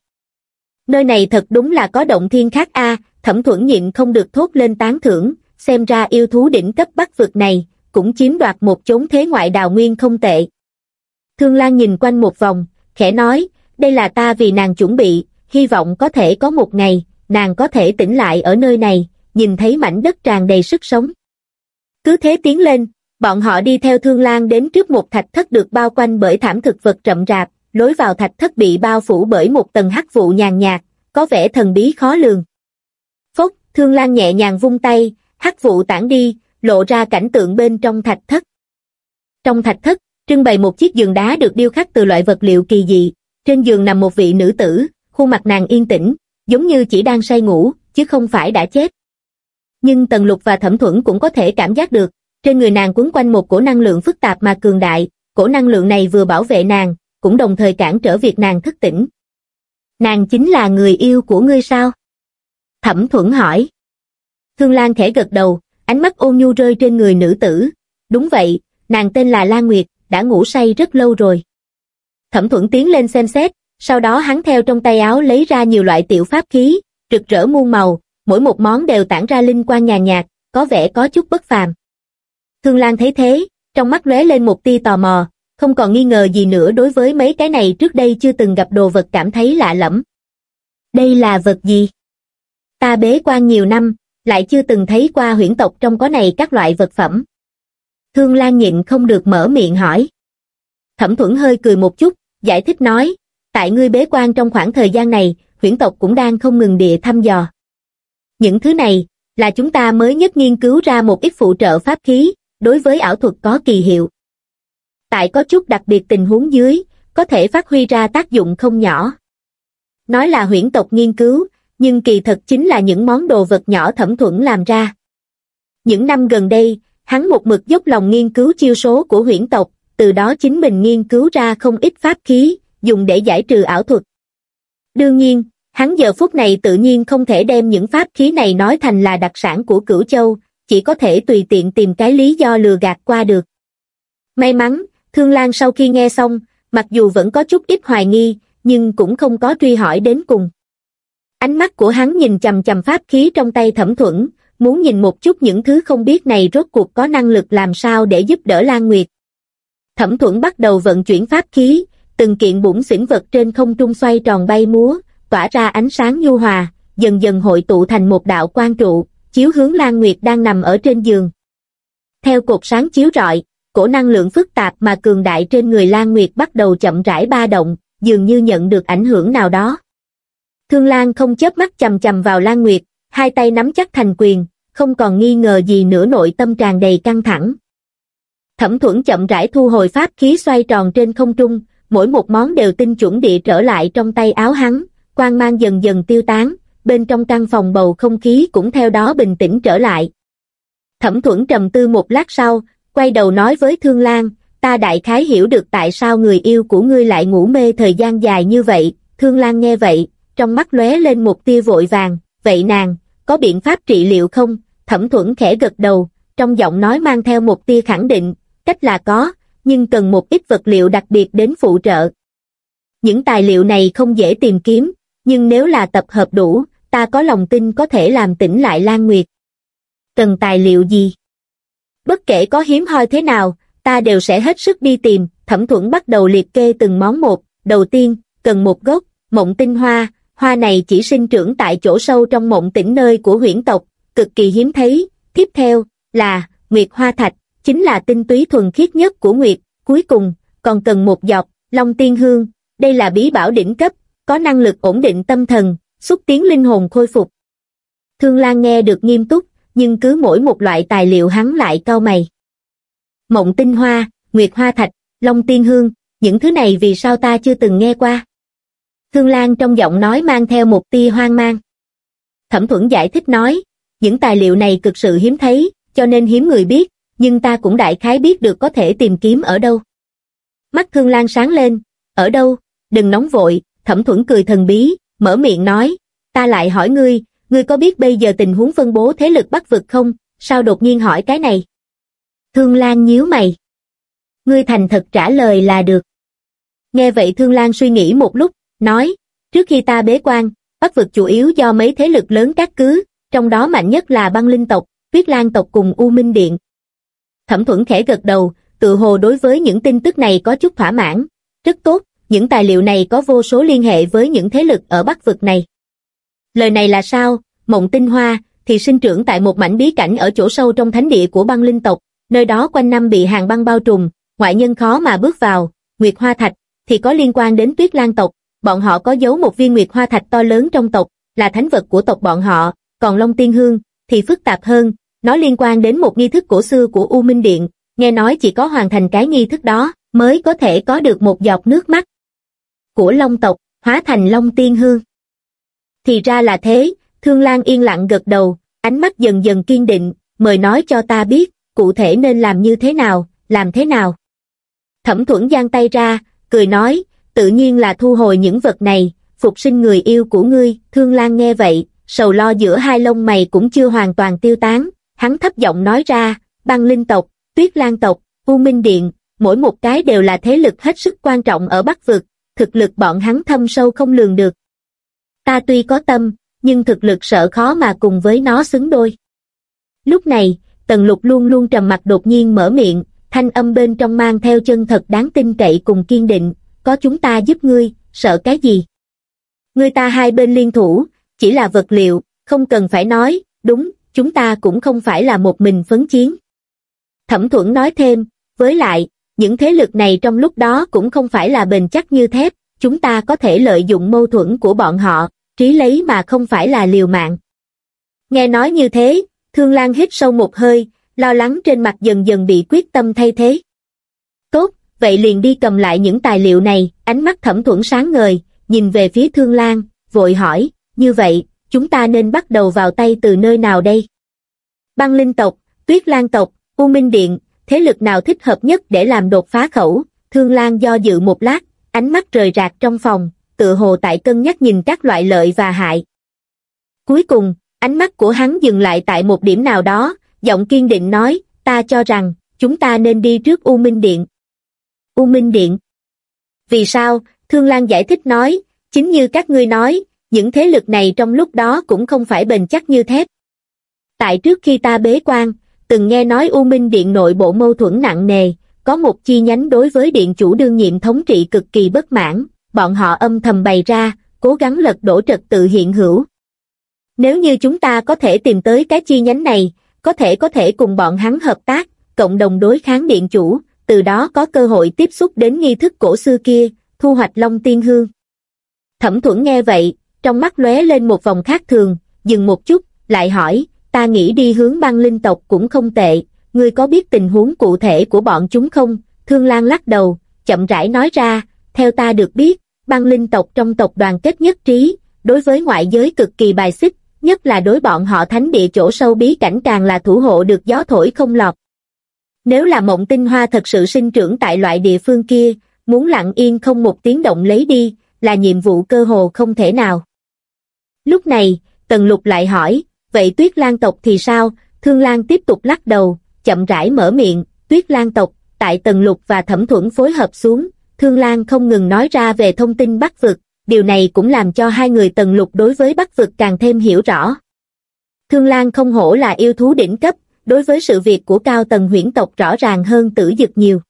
Nơi này thật đúng là có động thiên khác a, thẩm thuẫn nhịn không được thốt lên tán thưởng, xem ra yêu thú đỉnh cấp bắc vực này, cũng chiếm đoạt một chốn thế ngoại đào nguyên không tệ. Thương Lan nhìn quanh một vòng, khẽ nói, đây là ta vì nàng chuẩn bị, hy vọng có thể có một ngày, nàng có thể tỉnh lại ở nơi này, nhìn thấy mảnh đất tràn đầy sức sống. Cứ thế tiến lên, bọn họ đi theo Thương Lan đến trước một thạch thất được bao quanh bởi thảm thực vật rậm rạp, lối vào thạch thất bị bao phủ bởi một tầng hắc vụ nhàn nhạt, có vẻ thần bí khó lường. Phốc, Thương Lan nhẹ nhàng vung tay, hắc vụ tản đi, lộ ra cảnh tượng bên trong thạch thất. Trong thạch thất, trưng bày một chiếc giường đá được điêu khắc từ loại vật liệu kỳ dị, trên giường nằm một vị nữ tử, khuôn mặt nàng yên tĩnh, giống như chỉ đang say ngủ, chứ không phải đã chết. Nhưng Tần Lục và Thẩm Thuẫn cũng có thể cảm giác được, trên người nàng quấn quanh một cổ năng lượng phức tạp mà cường đại, cổ năng lượng này vừa bảo vệ nàng, cũng đồng thời cản trở việc nàng thức tỉnh. Nàng chính là người yêu của ngươi sao? Thẩm Thuẫn hỏi. Thương Lan khẽ gật đầu, ánh mắt ôn nhu rơi trên người nữ tử. Đúng vậy, nàng tên là Lan Nguyệt, đã ngủ say rất lâu rồi. Thẩm Thuẫn tiến lên xem xét, sau đó hắn theo trong tay áo lấy ra nhiều loại tiểu pháp khí, rực rỡ muôn màu, mỗi một món đều tản ra linh quang nhàn nhạt, có vẻ có chút bất phàm. Thương Lan thấy thế, trong mắt lóe lên một tia tò mò, không còn nghi ngờ gì nữa đối với mấy cái này trước đây chưa từng gặp đồ vật cảm thấy lạ lẫm. Đây là vật gì? Ta bế quan nhiều năm, lại chưa từng thấy qua huyễn tộc trong có này các loại vật phẩm. Thương Lan nhịn không được mở miệng hỏi. Thẩm thuẫn hơi cười một chút, giải thích nói, tại ngươi bế quan trong khoảng thời gian này, huyễn tộc cũng đang không ngừng địa thăm dò. Những thứ này, là chúng ta mới nhất nghiên cứu ra một ít phụ trợ pháp khí, đối với ảo thuật có kỳ hiệu. Tại có chút đặc biệt tình huống dưới, có thể phát huy ra tác dụng không nhỏ. Nói là huyễn tộc nghiên cứu, nhưng kỳ thật chính là những món đồ vật nhỏ thẩm thuẫn làm ra. Những năm gần đây, hắn một mực dốc lòng nghiên cứu chiêu số của huyễn tộc, từ đó chính mình nghiên cứu ra không ít pháp khí, dùng để giải trừ ảo thuật. Đương nhiên, hắn giờ phút này tự nhiên không thể đem những pháp khí này nói thành là đặc sản của cửu châu, chỉ có thể tùy tiện tìm cái lý do lừa gạt qua được. May mắn, Thương Lan sau khi nghe xong, mặc dù vẫn có chút ít hoài nghi, nhưng cũng không có truy hỏi đến cùng. Ánh mắt của hắn nhìn chầm chầm pháp khí trong tay thẩm thuẫn, muốn nhìn một chút những thứ không biết này rốt cuộc có năng lực làm sao để giúp đỡ Lan Nguyệt. Thẩm thuẫn bắt đầu vận chuyển pháp khí, từng kiện bụng xỉn vật trên không trung xoay tròn bay múa, tỏa ra ánh sáng nhu hòa, dần dần hội tụ thành một đạo quan trụ, chiếu hướng Lan Nguyệt đang nằm ở trên giường. Theo cột sáng chiếu rọi, cổ năng lượng phức tạp mà cường đại trên người Lan Nguyệt bắt đầu chậm rãi ba động, dường như nhận được ảnh hưởng nào đó. Thương Lan không chớp mắt chầm chầm vào Lan Nguyệt, hai tay nắm chắc thành quyền, không còn nghi ngờ gì nữa nội tâm tràn đầy căng thẳng. Thẩm thuẫn chậm rãi thu hồi pháp khí xoay tròn trên không trung, mỗi một món đều tinh chuẩn địa trở lại trong tay áo hắn, quang mang dần dần tiêu tán, bên trong căn phòng bầu không khí cũng theo đó bình tĩnh trở lại. Thẩm thuẫn trầm tư một lát sau, quay đầu nói với Thương Lan, ta đại khái hiểu được tại sao người yêu của ngươi lại ngủ mê thời gian dài như vậy, Thương Lan nghe vậy, trong mắt lóe lên một tia vội vàng, vậy nàng, có biện pháp trị liệu không? Thẩm thuẫn khẽ gật đầu, trong giọng nói mang theo một tia khẳng định, cách là có, nhưng cần một ít vật liệu đặc biệt đến phụ trợ. Những tài liệu này không dễ tìm kiếm, nhưng nếu là tập hợp đủ, ta có lòng tin có thể làm tỉnh lại Lan Nguyệt. Cần tài liệu gì? Bất kể có hiếm hoi thế nào, ta đều sẽ hết sức đi tìm, thẩm thuẫn bắt đầu liệt kê từng món một, đầu tiên, cần một gốc, mộng tinh hoa, hoa này chỉ sinh trưởng tại chỗ sâu trong mộng tỉnh nơi của huyễn tộc, cực kỳ hiếm thấy, tiếp theo, là, nguyệt hoa thạch, chính là tinh túy thuần khiết nhất của nguyệt, cuối cùng, còn cần một giọt, long tiên hương, đây là bí bảo đỉnh cấp, có năng lực ổn định tâm thần, xúc tiến linh hồn khôi phục. Thương Lan nghe được nghiêm túc, nhưng cứ mỗi một loại tài liệu hắn lại cau mày. Mộng tinh hoa, nguyệt hoa thạch, long tiên hương, những thứ này vì sao ta chưa từng nghe qua? Thương Lan trong giọng nói mang theo một tia hoang mang. Thẩm thuẫn giải thích nói, những tài liệu này cực sự hiếm thấy, cho nên hiếm người biết, nhưng ta cũng đại khái biết được có thể tìm kiếm ở đâu. Mắt Thương Lan sáng lên, ở đâu, đừng nóng vội, thẩm thuẫn cười thần bí, mở miệng nói, ta lại hỏi ngươi, ngươi có biết bây giờ tình huống phân bố thế lực bắc vực không, sao đột nhiên hỏi cái này? Thương Lan nhíu mày. Ngươi thành thật trả lời là được. Nghe vậy Thương Lan suy nghĩ một lúc, nói, trước khi ta bế quan, Bắc vực chủ yếu do mấy thế lực lớn các cứ, trong đó mạnh nhất là băng linh tộc, tuyết lan tộc cùng U Minh Điện. Thẩm thuẫn khẽ gật đầu, tự hồ đối với những tin tức này có chút thỏa mãn. Rất tốt, những tài liệu này có vô số liên hệ với những thế lực ở Bắc vực này. Lời này là sao? Mộng tinh hoa, thì sinh trưởng tại một mảnh bí cảnh ở chỗ sâu trong thánh địa của băng linh tộc, nơi đó quanh năm bị hàng băng bao trùm, ngoại nhân khó mà bước vào, Nguyệt Hoa Thạch, thì có liên quan đến tuyết lan tộc, bọn họ có giấu một viên Nguyệt Hoa Thạch to lớn trong tộc, là thánh vật của tộc bọn họ, còn Long Tiên Hương, thì phức tạp hơn, nó liên quan đến một nghi thức cổ xưa của U Minh Điện, nghe nói chỉ có hoàn thành cái nghi thức đó, mới có thể có được một giọt nước mắt của Long tộc, hóa thành Long Tiên Hương. Thì ra là thế, Thương Lan yên lặng gật đầu, ánh mắt dần dần kiên định, mời nói cho ta biết, cụ thể nên làm như thế nào, làm thế nào. Thẩm thuẫn giang tay ra, cười nói, tự nhiên là thu hồi những vật này, phục sinh người yêu của ngươi, Thương Lan nghe vậy, sầu lo giữa hai lông mày cũng chưa hoàn toàn tiêu tán, hắn thấp giọng nói ra, băng linh tộc, tuyết lan tộc, u minh điện, mỗi một cái đều là thế lực hết sức quan trọng ở Bắc Vực, thực lực bọn hắn thâm sâu không lường được. Ta tuy có tâm, nhưng thực lực sợ khó mà cùng với nó xứng đôi. Lúc này, Tần Lục luôn luôn trầm mặt đột nhiên mở miệng, thanh âm bên trong mang theo chân thật đáng tin cậy cùng kiên định, có chúng ta giúp ngươi, sợ cái gì? Ngươi ta hai bên liên thủ, chỉ là vật liệu, không cần phải nói, đúng, chúng ta cũng không phải là một mình phấn chiến. Thẩm thuẫn nói thêm, với lại, những thế lực này trong lúc đó cũng không phải là bền chắc như thép, chúng ta có thể lợi dụng mâu thuẫn của bọn họ, trí lấy mà không phải là liều mạng. Nghe nói như thế, Thương Lan hít sâu một hơi, lo lắng trên mặt dần dần bị quyết tâm thay thế. Tốt, vậy liền đi cầm lại những tài liệu này, ánh mắt thẩm thuẫn sáng ngời, nhìn về phía Thương Lan, vội hỏi, như vậy, chúng ta nên bắt đầu vào tay từ nơi nào đây? Băng linh tộc, tuyết lan tộc, U Minh Điện, thế lực nào thích hợp nhất để làm đột phá khẩu, Thương Lan do dự một lát, ánh mắt rời rạc trong phòng, tự hồ tại cân nhắc nhìn các loại lợi và hại. Cuối cùng, ánh mắt của hắn dừng lại tại một điểm nào đó, giọng kiên định nói, ta cho rằng, chúng ta nên đi trước U Minh Điện. U Minh Điện. Vì sao, Thương Lan giải thích nói, chính như các ngươi nói, những thế lực này trong lúc đó cũng không phải bền chắc như thép. Tại trước khi ta bế quan, từng nghe nói U Minh Điện nội bộ mâu thuẫn nặng nề, có một chi nhánh đối với điện chủ đương nhiệm thống trị cực kỳ bất mãn, bọn họ âm thầm bày ra, cố gắng lật đổ trật tự hiện hữu. Nếu như chúng ta có thể tìm tới cái chi nhánh này, có thể có thể cùng bọn hắn hợp tác, cộng đồng đối kháng điện chủ, từ đó có cơ hội tiếp xúc đến nghi thức cổ xưa kia, thu hoạch long tiên hương. Thẩm thuẫn nghe vậy, trong mắt lóe lên một vòng khác thường, dừng một chút, lại hỏi, ta nghĩ đi hướng băng linh tộc cũng không tệ, ngươi có biết tình huống cụ thể của bọn chúng không? Thương Lan lắc đầu, chậm rãi nói ra, theo ta được biết, băng linh tộc trong tộc đoàn kết nhất trí, đối với ngoại giới cực kỳ bài xích, nhất là đối bọn họ thánh địa chỗ sâu bí cảnh càng là thủ hộ được gió thổi không lọt. Nếu là mộng tinh hoa thật sự sinh trưởng tại loại địa phương kia, muốn lặng yên không một tiếng động lấy đi, là nhiệm vụ cơ hồ không thể nào. Lúc này, Tần Lục lại hỏi, vậy Tuyết Lan tộc thì sao? Thương Lan tiếp tục lắc đầu, chậm rãi mở miệng, Tuyết Lan tộc, tại Tần Lục và Thẩm Thuẫn phối hợp xuống, Thương Lan không ngừng nói ra về thông tin Bắc vực, điều này cũng làm cho hai người Tần Lục đối với Bắc vực càng thêm hiểu rõ. Thương Lan không hổ là yêu thú đỉnh cấp, đối với sự việc của cao tầng huyễn tộc rõ ràng hơn tử dực nhiều.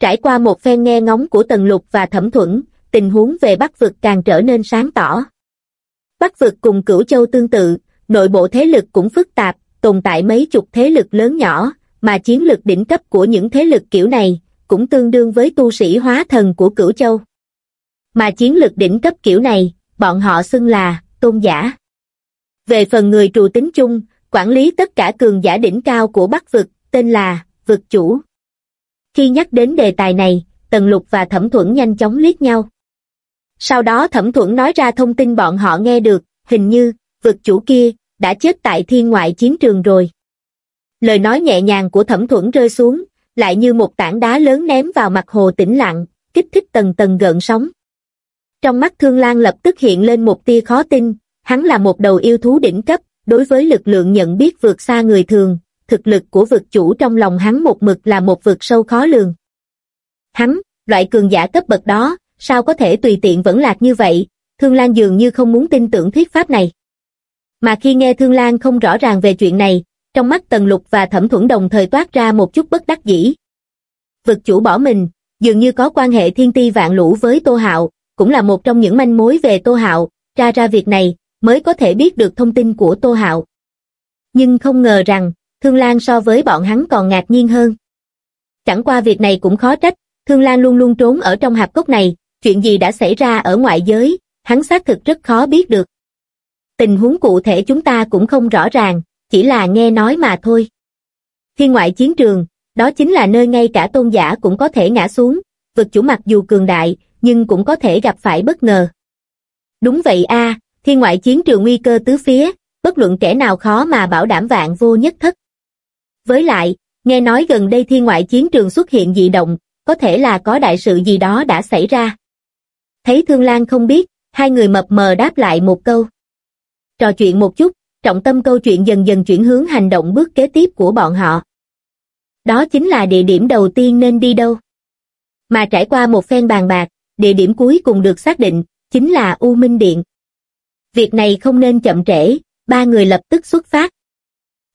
Trải qua một phen nghe ngóng của Tần Lục và Thẩm Thuẫn, tình huống về Bắc vực càng trở nên sáng tỏ. Bắc vực cùng cửu châu tương tự, nội bộ thế lực cũng phức tạp, tồn tại mấy chục thế lực lớn nhỏ, mà chiến lực đỉnh cấp của những thế lực kiểu này, cũng tương đương với tu sĩ hóa thần của cửu châu. Mà chiến lực đỉnh cấp kiểu này, bọn họ xưng là, tôn giả. Về phần người trù tính chung, quản lý tất cả cường giả đỉnh cao của Bắc vực, tên là, vực chủ. Khi nhắc đến đề tài này, Tần Lục và Thẩm Thuẫn nhanh chóng liếc nhau. Sau đó Thẩm Thuẫn nói ra thông tin bọn họ nghe được, hình như, vực chủ kia, đã chết tại thiên ngoại chiến trường rồi. Lời nói nhẹ nhàng của Thẩm Thuẫn rơi xuống, lại như một tảng đá lớn ném vào mặt hồ tĩnh lặng, kích thích tầng tầng gợn sóng. Trong mắt Thương Lan lập tức hiện lên một tia khó tin, hắn là một đầu yêu thú đỉnh cấp, đối với lực lượng nhận biết vượt xa người thường, thực lực của vực chủ trong lòng hắn một mực là một vực sâu khó lường. Hắn, loại cường giả cấp bậc đó, sao có thể tùy tiện vẫn lạc như vậy, Thương Lan dường như không muốn tin tưởng thuyết pháp này. Mà khi nghe Thương Lan không rõ ràng về chuyện này, trong mắt Tần Lục và Thẩm Thuẫn đồng thời toát ra một chút bất đắc dĩ. Vực chủ bỏ mình, dường như có quan hệ thiên ti vạn lũ với Tô Hạo, cũng là một trong những manh mối về Tô Hạo, ra ra việc này, mới có thể biết được thông tin của Tô Hạo. Nhưng không ngờ rằng, Thương Lan so với bọn hắn còn ngạc nhiên hơn. Chẳng qua việc này cũng khó trách, Thương Lan luôn luôn trốn ở trong hạp cốc này, chuyện gì đã xảy ra ở ngoại giới, hắn xác thực rất khó biết được. Tình huống cụ thể chúng ta cũng không rõ ràng, chỉ là nghe nói mà thôi. Thiên ngoại chiến trường, đó chính là nơi ngay cả tôn giả cũng có thể ngã xuống, vực chủ mặc dù cường đại, nhưng cũng có thể gặp phải bất ngờ. Đúng vậy a, thiên ngoại chiến trường nguy cơ tứ phía, bất luận kẻ nào khó mà bảo đảm vạn vô nhất thất. Với lại, nghe nói gần đây thiên ngoại chiến trường xuất hiện dị động, có thể là có đại sự gì đó đã xảy ra. Thấy Thương Lan không biết, hai người mập mờ đáp lại một câu. Trò chuyện một chút, trọng tâm câu chuyện dần dần chuyển hướng hành động bước kế tiếp của bọn họ. Đó chính là địa điểm đầu tiên nên đi đâu. Mà trải qua một phen bàn bạc, địa điểm cuối cùng được xác định, chính là U Minh Điện. Việc này không nên chậm trễ, ba người lập tức xuất phát.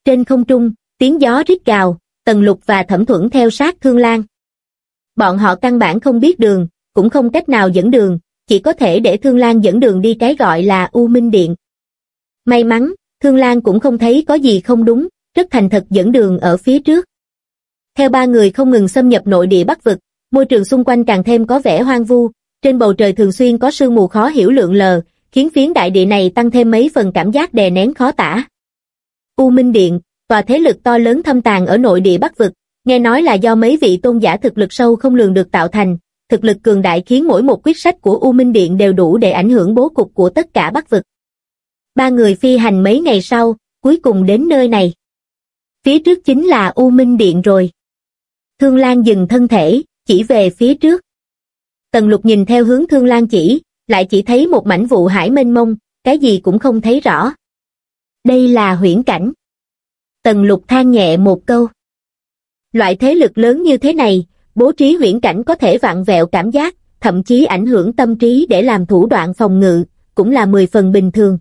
Trên không trung, tiếng gió rít gào, Tần Lục và Thẩm Thuẫn theo sát Thương Lan. Bọn họ căn bản không biết đường, cũng không cách nào dẫn đường, chỉ có thể để Thương Lan dẫn đường đi cái gọi là U Minh Điện. May mắn, Thương Lan cũng không thấy có gì không đúng, rất thành thật dẫn đường ở phía trước. Theo ba người không ngừng xâm nhập nội địa Bắc Vực, môi trường xung quanh càng thêm có vẻ hoang vu, trên bầu trời thường xuyên có sương mù khó hiểu lượng lờ, khiến phiến đại địa này tăng thêm mấy phần cảm giác đè nén khó tả. U Minh Điện, tòa thế lực to lớn thâm tàng ở nội địa Bắc Vực, nghe nói là do mấy vị tôn giả thực lực sâu không lường được tạo thành, thực lực cường đại khiến mỗi một quyết sách của U Minh Điện đều đủ để ảnh hưởng bố cục của tất cả Bắc Vực. Ba người phi hành mấy ngày sau, cuối cùng đến nơi này. Phía trước chính là U Minh Điện rồi. Thương Lan dừng thân thể, chỉ về phía trước. Tần lục nhìn theo hướng Thương Lan chỉ, lại chỉ thấy một mảnh vụ hải mênh mông, cái gì cũng không thấy rõ. Đây là huyễn cảnh. Tần lục than nhẹ một câu. Loại thế lực lớn như thế này, bố trí huyễn cảnh có thể vặn vẹo cảm giác, thậm chí ảnh hưởng tâm trí để làm thủ đoạn phòng ngự, cũng là mười phần bình thường.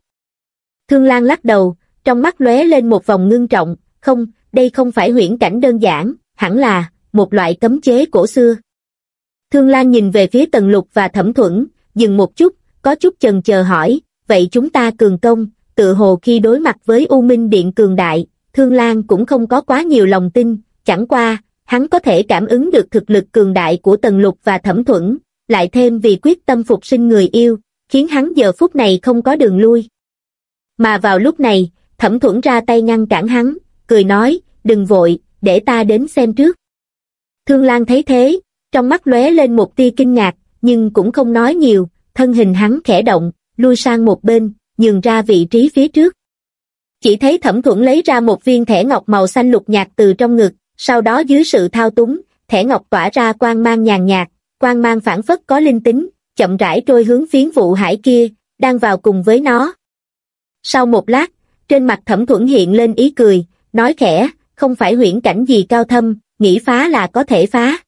Thương Lan lắc đầu, trong mắt lóe lên một vòng ngưng trọng, không, đây không phải huyễn cảnh đơn giản, hẳn là một loại cấm chế cổ xưa. Thương Lan nhìn về phía Tần Lục và Thẩm Thuẫn, dừng một chút, có chút chần chờ hỏi, vậy chúng ta cường công, tự hồ khi đối mặt với U Minh Điện cường đại, Thương Lan cũng không có quá nhiều lòng tin, chẳng qua, hắn có thể cảm ứng được thực lực cường đại của Tần Lục và Thẩm Thuẫn, lại thêm vì quyết tâm phục sinh người yêu, khiến hắn giờ phút này không có đường lui. Mà vào lúc này, Thẩm Thuẫn ra tay ngăn cản hắn, cười nói, đừng vội, để ta đến xem trước. Thương Lan thấy thế, trong mắt lóe lên một tia kinh ngạc, nhưng cũng không nói nhiều, thân hình hắn khẽ động, lui sang một bên, nhường ra vị trí phía trước. Chỉ thấy thẩm thuẫn lấy ra một viên thẻ ngọc màu xanh lục nhạt từ trong ngực, sau đó dưới sự thao túng, thẻ ngọc tỏa ra quang mang nhàn nhạt, quang mang phản phất có linh tính, chậm rãi trôi hướng phiến vụ hải kia, đang vào cùng với nó. Sau một lát, trên mặt thẩm thuẫn hiện lên ý cười, nói khẽ, không phải huyễn cảnh gì cao thâm, nghĩ phá là có thể phá.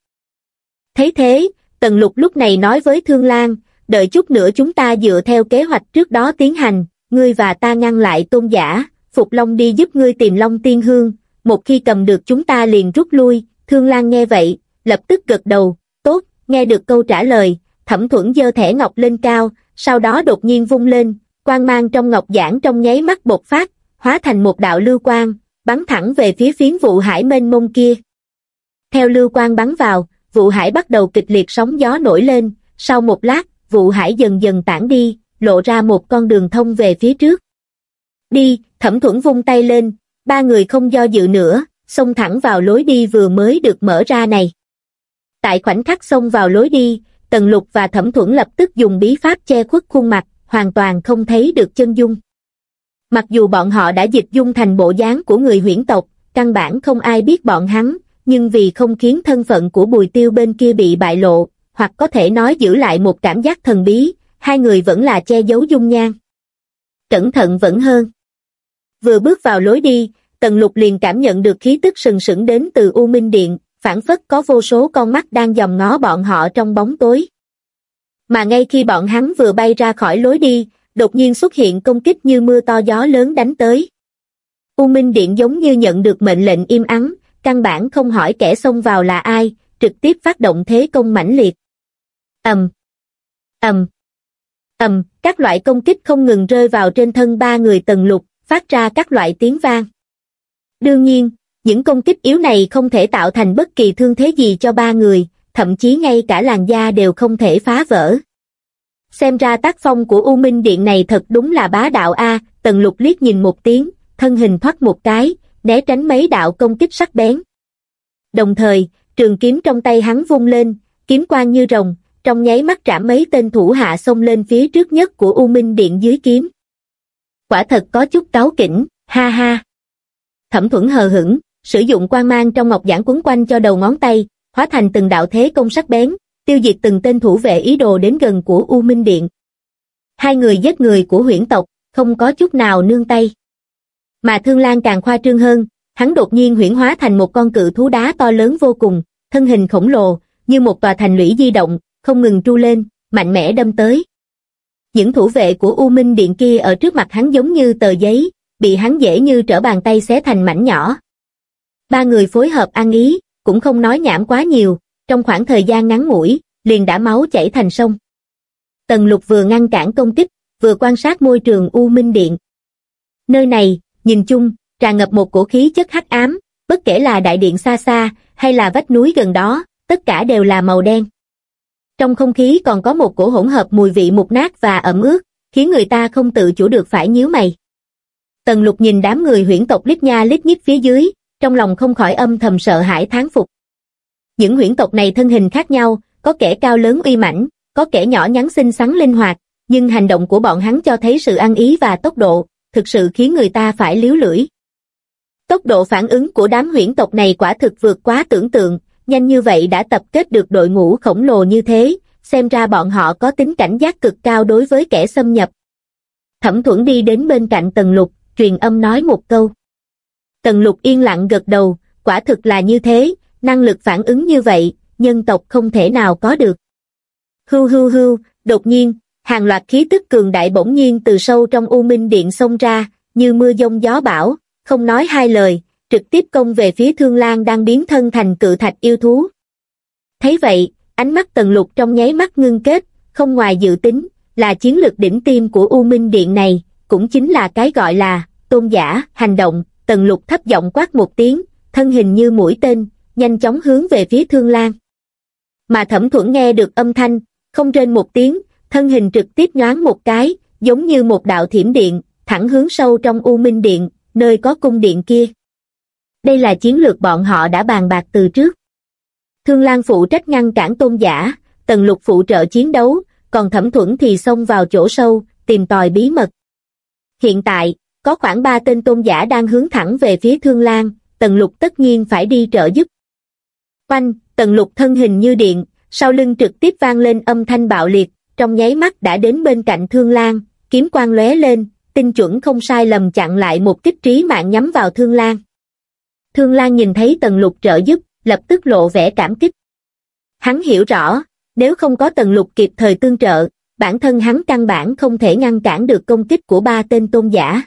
Thấy thế, Tần Lục lúc này nói với Thương Lan, đợi chút nữa chúng ta dựa theo kế hoạch trước đó tiến hành, ngươi và ta ngăn lại tôn giả, Phục Long đi giúp ngươi tìm Long Tiên Hương, một khi cầm được chúng ta liền rút lui, Thương Lan nghe vậy, lập tức gật đầu, tốt, nghe được câu trả lời, thẩm thuẫn dơ thẻ ngọc lên cao, sau đó đột nhiên vung lên, quang mang trong ngọc giảng trong nháy mắt bột phát, hóa thành một đạo lưu quang, bắn thẳng về phía phiến vụ hải mênh mông kia. Theo lưu quang bắn vào, vụ hải bắt đầu kịch liệt sóng gió nổi lên, sau một lát, vụ hải dần dần tản đi, lộ ra một con đường thông về phía trước. Đi, thẩm thuẫn vung tay lên, ba người không do dự nữa, xông thẳng vào lối đi vừa mới được mở ra này. Tại khoảnh khắc xông vào lối đi, Tần Lục và Thẩm Thuẫn lập tức dùng bí pháp che khuất khuôn mặt, hoàn toàn không thấy được chân dung. Mặc dù bọn họ đã dịch dung thành bộ dáng của người huyễn tộc, căn bản không ai biết bọn hắn, nhưng vì không khiến thân phận của bùi tiêu bên kia bị bại lộ, hoặc có thể nói giữ lại một cảm giác thần bí, hai người vẫn là che giấu dung nhan. Cẩn thận vẫn hơn. Vừa bước vào lối đi, Tần Lục liền cảm nhận được khí tức sừng sững đến từ U Minh Điện, phản phất có vô số con mắt đang dòm ngó bọn họ trong bóng tối. Mà ngay khi bọn hắn vừa bay ra khỏi lối đi, đột nhiên xuất hiện công kích như mưa to gió lớn đánh tới. U Minh Điện giống như nhận được mệnh lệnh im ắng, căn bản không hỏi kẻ xông vào là ai, trực tiếp phát động thế công mãnh liệt. ầm, ầm, ầm, các loại công kích không ngừng rơi vào trên thân ba người tần lục, phát ra các loại tiếng vang. Đương nhiên, những công kích yếu này không thể tạo thành bất kỳ thương thế gì cho ba người, thậm chí ngay cả làn da đều không thể phá vỡ. Xem ra tác phong của U Minh Điện này thật đúng là bá đạo A, tần lục liếc nhìn một tiếng, thân hình thoát một cái, né tránh mấy đạo công kích sắc bén. Đồng thời, trường kiếm trong tay hắn vung lên, kiếm quang như rồng, trong nháy mắt trảm mấy tên thủ hạ xông lên phía trước nhất của U Minh Điện dưới kiếm. Quả thật có chút cáo kỉnh, ha ha. Thẩm thuẫn hờ hững, sử dụng quan mang trong ngọc giản quấn quanh cho đầu ngón tay, hóa thành từng đạo thế công sắc bén, tiêu diệt từng tên thủ vệ ý đồ đến gần của U Minh Điện. Hai người giết người của huyễn tộc, không có chút nào nương tay. Mà Thương Lan càng khoa trương hơn, hắn đột nhiên huyễn hóa thành một con cự thú đá to lớn vô cùng, thân hình khổng lồ, như một tòa thành lũy di động, không ngừng tru lên, mạnh mẽ đâm tới. Những thủ vệ của U Minh Điện kia ở trước mặt hắn giống như tờ giấy, bị hắn dễ như trở bàn tay xé thành mảnh nhỏ. Ba người phối hợp ăn ý, cũng không nói nhảm quá nhiều, trong khoảng thời gian ngắn ngủi, liền đã máu chảy thành sông. Tần lục vừa ngăn cản công kích, vừa quan sát môi trường U Minh Điện. Nơi này, nhìn chung, tràn ngập một cổ khí chất hắc ám, bất kể là đại điện xa xa, hay là vách núi gần đó, tất cả đều là màu đen. Trong không khí còn có một cổ hỗn hợp mùi vị mục nát và ẩm ướt, khiến người ta không tự chủ được phải nhíu mày. Tần lục nhìn đám người huyễn tộc lít nha lít nhít phía dưới, trong lòng không khỏi âm thầm sợ hãi thán phục. Những huyễn tộc này thân hình khác nhau, có kẻ cao lớn uy mãnh, có kẻ nhỏ nhắn xinh xắn linh hoạt, nhưng hành động của bọn hắn cho thấy sự ăn ý và tốc độ, thực sự khiến người ta phải liếu lưỡi. Tốc độ phản ứng của đám huyễn tộc này quả thực vượt quá tưởng tượng, nhanh như vậy đã tập kết được đội ngũ khổng lồ như thế, xem ra bọn họ có tính cảnh giác cực cao đối với kẻ xâm nhập. Thẩm thuẫn đi đến bên cạnh Tần Lục, truyền âm nói một câu. Tần Lục yên lặng gật đầu, quả thực là như thế, năng lực phản ứng như vậy, nhân tộc không thể nào có được. Hưu hưu hưu, đột nhiên, hàng loạt khí tức cường đại bỗng nhiên từ sâu trong U Minh Điện xông ra, như mưa giông gió bão, không nói hai lời, trực tiếp công về phía Thương Lan đang biến thân thành cự thạch yêu thú. Thấy vậy, ánh mắt tần lục trong nháy mắt ngưng kết, không ngoài dự tính, là chiến lược đỉnh tim của U Minh Điện này, cũng chính là cái gọi là tôn giả, hành động, tần lục thấp giọng quát một tiếng, thân hình như mũi tên, nhanh chóng hướng về phía Thương Lan. Mà thẩm thuẫn nghe được âm thanh, không trên một tiếng, thân hình trực tiếp nhoáng một cái, giống như một đạo thiểm điện, thẳng hướng sâu trong U Minh Điện, nơi có cung điện kia. Đây là chiến lược bọn họ đã bàn bạc từ trước. Thương Lan phụ trách ngăn cản tôn giả, Tần Lục phụ trợ chiến đấu, còn Thẩm Thuẫn thì xông vào chỗ sâu, tìm tòi bí mật. Hiện tại, có khoảng ba tên tôn giả đang hướng thẳng về phía Thương Lan, Tần Lục tất nhiên phải đi trợ giúp. Quanh, Tần Lục thân hình như điện, sau lưng trực tiếp vang lên âm thanh bạo liệt, trong nháy mắt đã đến bên cạnh Thương Lan, kiếm quang lóe lên, tinh chuẩn không sai lầm chặn lại một kích trí mạng nhắm vào Thương Lan. Thương Lan nhìn thấy Tần Lục trợ giúp, lập tức lộ vẻ cảm kích. Hắn hiểu rõ, nếu không có Tần Lục kịp thời tương trợ, bản thân hắn căn bản không thể ngăn cản được công kích của ba tên tôn giả.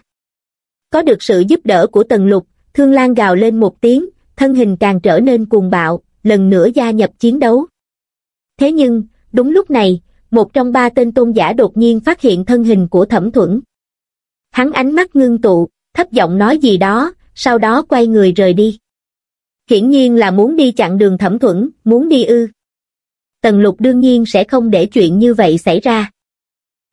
Có được sự giúp đỡ của Tần Lục, Thương Lan gào lên một tiếng, thân hình càng trở nên cuồng bạo, lần nữa gia nhập chiến đấu. Thế nhưng, đúng lúc này, một trong ba tên tôn giả đột nhiên phát hiện thân hình của thẩm thuẫn. Hắn ánh mắt ngưng tụ, thấp giọng nói gì đó, sau đó quay người rời đi. Hiển nhiên là muốn đi chặn đường thẩm thuẫn, muốn đi ư. Tần lục đương nhiên sẽ không để chuyện như vậy xảy ra.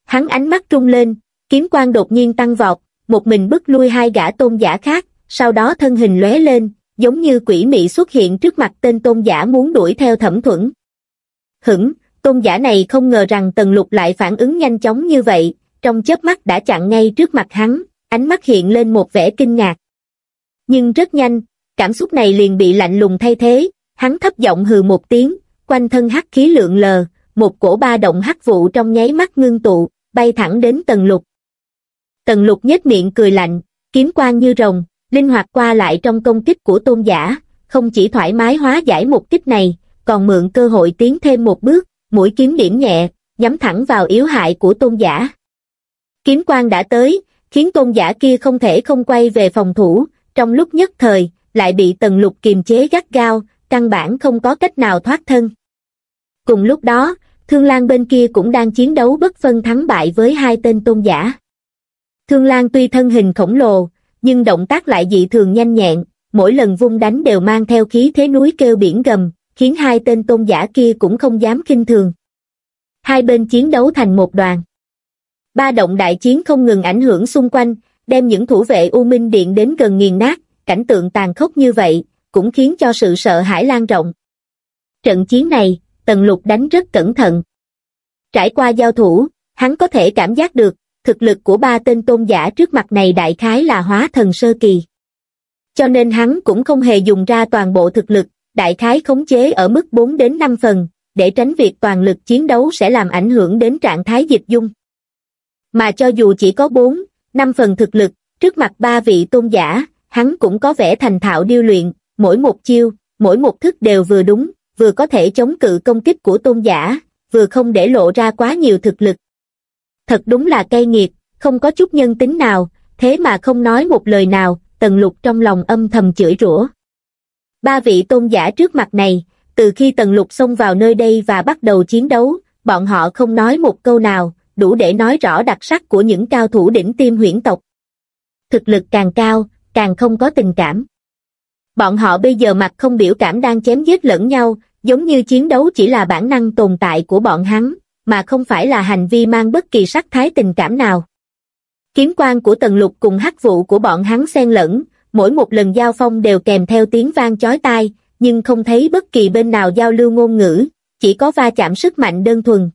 Hắn ánh mắt trung lên, kiếm quang đột nhiên tăng vọt, một mình bức lui hai gã tôn giả khác, sau đó thân hình lóe lên, giống như quỷ mị xuất hiện trước mặt tên tôn giả muốn đuổi theo thẩm thuẫn. Hửng, tôn giả này không ngờ rằng tần lục lại phản ứng nhanh chóng như vậy, trong chớp mắt đã chặn ngay trước mặt hắn, ánh mắt hiện lên một vẻ kinh ngạc. Nhưng rất nhanh, cảm xúc này liền bị lạnh lùng thay thế, hắn thấp giọng hừ một tiếng, quanh thân hắc khí lượng lờ, một cổ ba động hắc vụ trong nháy mắt ngưng tụ, bay thẳng đến tần lục. Tần lục nhếch miệng cười lạnh, kiếm quang như rồng, linh hoạt qua lại trong công kích của tôn giả, không chỉ thoải mái hóa giải một kích này, còn mượn cơ hội tiến thêm một bước, mũi kiếm điểm nhẹ, nhắm thẳng vào yếu hại của tôn giả. Kiếm quang đã tới, khiến tôn giả kia không thể không quay về phòng thủ, trong lúc nhất thời, lại bị tần lục kiềm chế gắt gao, căn bản không có cách nào thoát thân. Cùng lúc đó, Thương Lan bên kia cũng đang chiến đấu bất phân thắng bại với hai tên tôn giả. Thương Lan tuy thân hình khổng lồ, nhưng động tác lại dị thường nhanh nhẹn, mỗi lần vung đánh đều mang theo khí thế núi kêu biển gầm, khiến hai tên tôn giả kia cũng không dám kinh thường. Hai bên chiến đấu thành một đoàn. Ba động đại chiến không ngừng ảnh hưởng xung quanh, đem những thủ vệ U Minh Điện đến gần nghiền nát, cảnh tượng tàn khốc như vậy, cũng khiến cho sự sợ hãi lan rộng. Trận chiến này, Tần Lục đánh rất cẩn thận. Trải qua giao thủ, hắn có thể cảm giác được, thực lực của ba tên tôn giả trước mặt này đại khái là hóa thần sơ kỳ. Cho nên hắn cũng không hề dùng ra toàn bộ thực lực, đại khái khống chế ở mức 4 đến 5 phần, để tránh việc toàn lực chiến đấu sẽ làm ảnh hưởng đến trạng thái dịch dung. Mà cho dù chỉ có 4, 5 phần thực lực, trước mặt ba vị tôn giả, hắn cũng có vẻ thành thạo điêu luyện, mỗi một chiêu, mỗi một thức đều vừa đúng, vừa có thể chống cự công kích của tôn giả, vừa không để lộ ra quá nhiều thực lực. Thật đúng là cay nghiệt, không có chút nhân tính nào, thế mà không nói một lời nào, tần lục trong lòng âm thầm chửi rủa. Ba vị tôn giả trước mặt này, từ khi tần lục xông vào nơi đây và bắt đầu chiến đấu, bọn họ không nói một câu nào, đủ để nói rõ đặc sắc của những cao thủ đỉnh tiêm huyễn tộc. Thực lực càng cao, càng không có tình cảm. Bọn họ bây giờ mặt không biểu cảm đang chém giết lẫn nhau, giống như chiến đấu chỉ là bản năng tồn tại của bọn hắn, mà không phải là hành vi mang bất kỳ sắc thái tình cảm nào. Kiếm quan của tần lục cùng hắc vụ của bọn hắn xen lẫn, mỗi một lần giao phong đều kèm theo tiếng vang chói tai, nhưng không thấy bất kỳ bên nào giao lưu ngôn ngữ, chỉ có va chạm sức mạnh đơn thuần.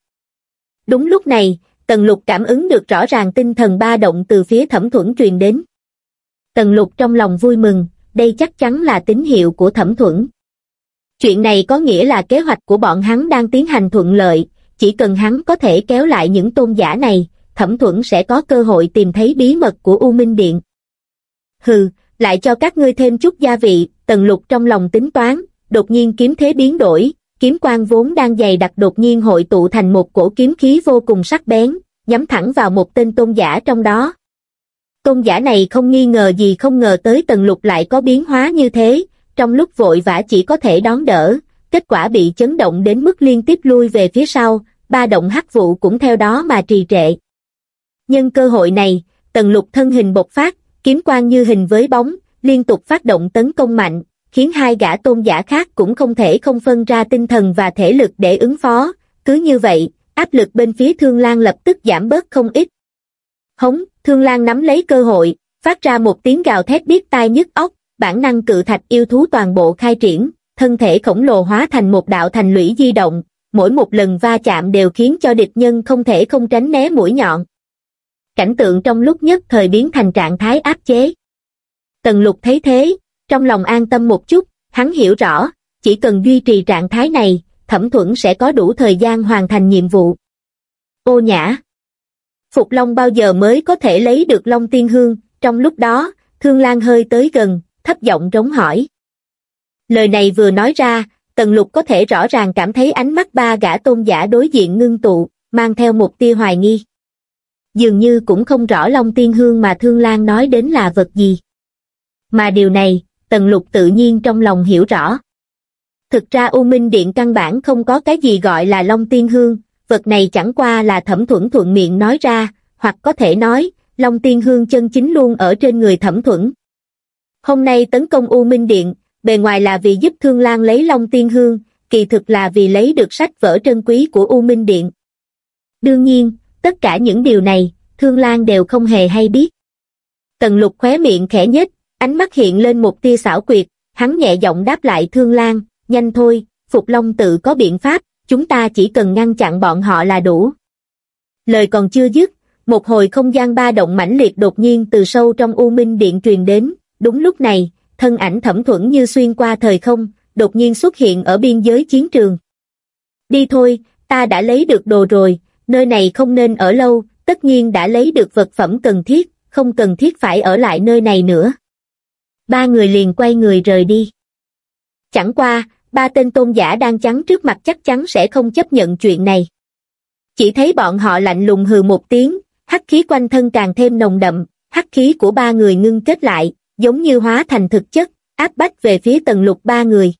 Đúng lúc này, tần lục cảm ứng được rõ ràng tinh thần ba động từ phía thẩm thuẫn truyền đến. Tần lục trong lòng vui mừng, đây chắc chắn là tín hiệu của thẩm thuẫn. Chuyện này có nghĩa là kế hoạch của bọn hắn đang tiến hành thuận lợi, chỉ cần hắn có thể kéo lại những tôn giả này, thẩm thuẫn sẽ có cơ hội tìm thấy bí mật của U Minh Điện. Hừ, lại cho các ngươi thêm chút gia vị, tần lục trong lòng tính toán, đột nhiên kiếm thế biến đổi, kiếm quang vốn đang dày đặc đột nhiên hội tụ thành một cổ kiếm khí vô cùng sắc bén, nhắm thẳng vào một tên tôn giả trong đó. Tôn giả này không nghi ngờ gì không ngờ tới tần lục lại có biến hóa như thế, trong lúc vội vã chỉ có thể đón đỡ, kết quả bị chấn động đến mức liên tiếp lui về phía sau, ba động hắc vụ cũng theo đó mà trì trệ. Nhân cơ hội này, tần lục thân hình bộc phát, kiếm quang như hình với bóng, liên tục phát động tấn công mạnh, khiến hai gã tôn giả khác cũng không thể không phân ra tinh thần và thể lực để ứng phó, cứ như vậy, áp lực bên phía Thương Lan lập tức giảm bớt không ít. Hống, Thương Lan nắm lấy cơ hội, phát ra một tiếng gào thét biết tai nhức óc, bản năng cự thạch yêu thú toàn bộ khai triển, thân thể khổng lồ hóa thành một đạo thành lũy di động, mỗi một lần va chạm đều khiến cho địch nhân không thể không tránh né mũi nhọn. Cảnh tượng trong lúc nhất thời biến thành trạng thái áp chế. Tần lục thấy thế, trong lòng an tâm một chút, hắn hiểu rõ, chỉ cần duy trì trạng thái này, thẩm thuẫn sẽ có đủ thời gian hoàn thành nhiệm vụ. Ô nhã Phục Long bao giờ mới có thể lấy được Long Tiên Hương, trong lúc đó, Thương Lan hơi tới gần, thấp giọng rống hỏi. Lời này vừa nói ra, Tần Lục có thể rõ ràng cảm thấy ánh mắt ba gã tôn giả đối diện ngưng tụ, mang theo một tia hoài nghi. Dường như cũng không rõ Long Tiên Hương mà Thương Lan nói đến là vật gì. Mà điều này, Tần Lục tự nhiên trong lòng hiểu rõ. Thực ra U Minh Điện căn bản không có cái gì gọi là Long Tiên Hương, vật này chẳng qua là thẩm thuẫn thuận miệng nói ra, hoặc có thể nói, Long Tiên Hương chân chính luôn ở trên người thẩm thuẫn. Hôm nay tấn công U Minh Điện, bề ngoài là vì giúp Thương Lan lấy Long Tiên Hương, kỳ thực là vì lấy được sách vở trân quý của U Minh Điện. Đương nhiên, tất cả những điều này, Thương Lan đều không hề hay biết. Tần lục khóe miệng khẽ nhếch, ánh mắt hiện lên một tia xảo quyệt, hắn nhẹ giọng đáp lại Thương Lan, nhanh thôi, Phục Long tự có biện pháp, chúng ta chỉ cần ngăn chặn bọn họ là đủ. Lời còn chưa dứt, một hồi không gian ba động mãnh liệt đột nhiên từ sâu trong U Minh Điện truyền đến, đúng lúc này, thân ảnh thẩm thuẫn như xuyên qua thời không, đột nhiên xuất hiện ở biên giới chiến trường. Đi thôi, ta đã lấy được đồ rồi, nơi này không nên ở lâu, tất nhiên đã lấy được vật phẩm cần thiết, không cần thiết phải ở lại nơi này nữa. Ba người liền quay người rời đi. Chẳng qua, ba tên tôn giả đang chắn trước mặt chắc chắn sẽ không chấp nhận chuyện này. Chỉ thấy bọn họ lạnh lùng hừ một tiếng, hắc khí quanh thân càng thêm nồng đậm, hắc khí của ba người ngưng kết lại, giống như hóa thành thực chất, áp bách về phía tần lục ba người.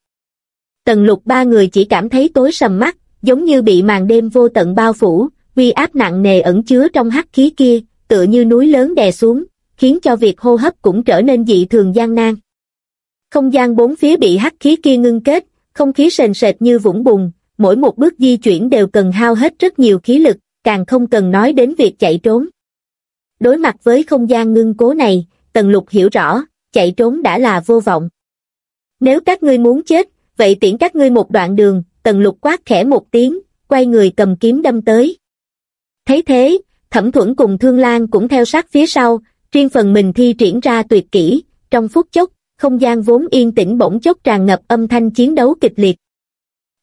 Tần lục ba người chỉ cảm thấy tối sầm mắt, giống như bị màn đêm vô tận bao phủ, uy áp nặng nề ẩn chứa trong hắc khí kia, tựa như núi lớn đè xuống, khiến cho việc hô hấp cũng trở nên dị thường gian nan. Không gian bốn phía bị hắc khí kia ngưng kết, không khí sền sệt như vũng bùn, mỗi một bước di chuyển đều cần hao hết rất nhiều khí lực, càng không cần nói đến việc chạy trốn. Đối mặt với không gian ngưng cố này, Tần Lục hiểu rõ, chạy trốn đã là vô vọng. Nếu các ngươi muốn chết, vậy tiễn các ngươi một đoạn đường, Tần Lục quát khẽ một tiếng, quay người cầm kiếm đâm tới. Thấy thế, Thẩm Thuẫn cùng Thương Lan cũng theo sát phía sau, riêng phần mình thi triển ra tuyệt kỹ, trong phút chốc, không gian vốn yên tĩnh bỗng chốc tràn ngập âm thanh chiến đấu kịch liệt.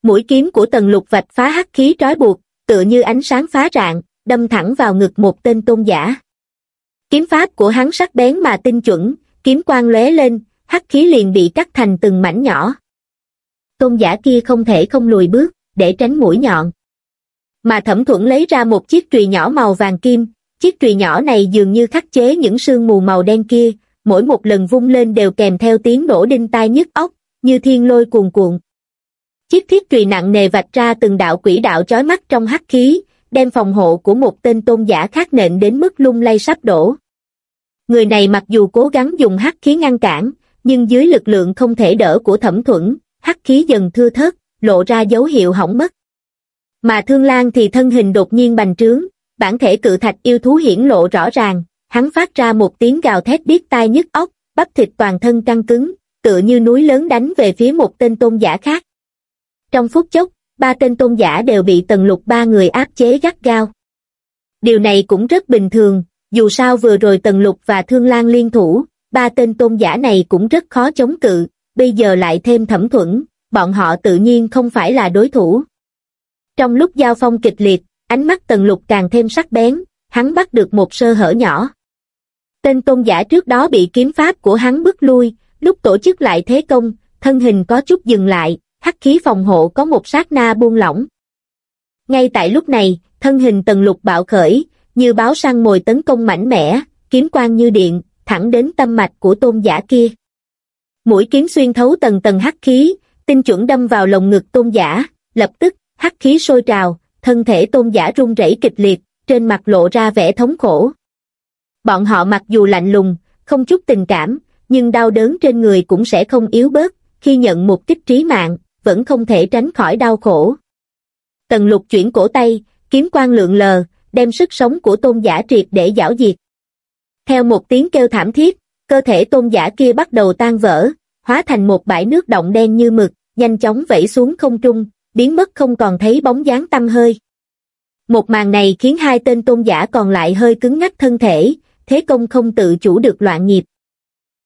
Mũi kiếm của Tần Lục vạch phá hắc khí trói buộc, tựa như ánh sáng phá rạng, đâm thẳng vào ngực một tên tôn giả. Kiếm pháp của hắn sắc bén mà tinh chuẩn, kiếm quang lóe lên, hắc khí liền bị cắt thành từng mảnh nhỏ. Tôn giả kia không thể không lùi bước, để tránh mũi nhọn. Mà thẩm thuẫn lấy ra một chiếc trùy nhỏ màu vàng kim, chiếc trùy nhỏ này dường như khắc chế những sương mù màu đen kia, mỗi một lần vung lên đều kèm theo tiếng nổ đinh tai nhức óc, như thiên lôi cuồn cuộn. Chiếc thiết trùy nặng nề vạch ra từng đạo quỷ đạo chói mắt trong hắc khí, đem phòng hộ của một tên tôn giả khác nện đến mức lung lay sắp đổ. Người này mặc dù cố gắng dùng hắc khí ngăn cản, nhưng dưới lực lượng không thể đỡ của thẩm thuẫn, hắc khí dần thưa thớt, lộ ra dấu hiệu hỏng mất. Mà Thương Lan thì thân hình đột nhiên bành trướng, bản thể cự thạch yêu thú hiển lộ rõ ràng, hắn phát ra một tiếng gào thét biết tai nhức óc, bắp thịt toàn thân căng cứng, tựa như núi lớn đánh về phía một tên tôn giả khác. Trong phút chốc, ba tên tôn giả đều bị tần lục ba người áp chế gắt gao. Điều này cũng rất bình thường, dù sao vừa rồi tần lục và thương lan liên thủ, ba tên tôn giả này cũng rất khó chống cự, bây giờ lại thêm thẩm thuẫn, bọn họ tự nhiên không phải là đối thủ. Trong lúc giao phong kịch liệt, ánh mắt tần lục càng thêm sắc bén, hắn bắt được một sơ hở nhỏ. Tên tôn giả trước đó bị kiếm pháp của hắn bức lui, lúc tổ chức lại thế công, thân hình có chút dừng lại, hắc khí phòng hộ có một sát na buông lỏng. Ngay tại lúc này, thân hình tần lục bạo khởi, như báo săn mồi tấn công mạnh mẽ, kiếm quang như điện, thẳng đến tâm mạch của tôn giả kia. Mũi kiếm xuyên thấu tầng tầng hắc khí, tinh chuẩn đâm vào lồng ngực tôn giả, lập tức, hắc khí sôi trào, thân thể tôn giả run rẩy kịch liệt, trên mặt lộ ra vẻ thống khổ. Bọn họ mặc dù lạnh lùng, không chút tình cảm, nhưng đau đớn trên người cũng sẽ không yếu bớt, khi nhận một kích trí mạng, vẫn không thể tránh khỏi đau khổ. Tần lục chuyển cổ tay, kiếm quang lượng lờ, đem sức sống của tôn giả triệt để giảo diệt. Theo một tiếng kêu thảm thiết, cơ thể tôn giả kia bắt đầu tan vỡ, hóa thành một bãi nước động đen như mực, nhanh chóng vẫy xuống không trung, biến mất không còn thấy bóng dáng tâm hơi. Một màn này khiến hai tên tôn giả còn lại hơi cứng ngắc thân thể, thế công không tự chủ được loạn nhịp.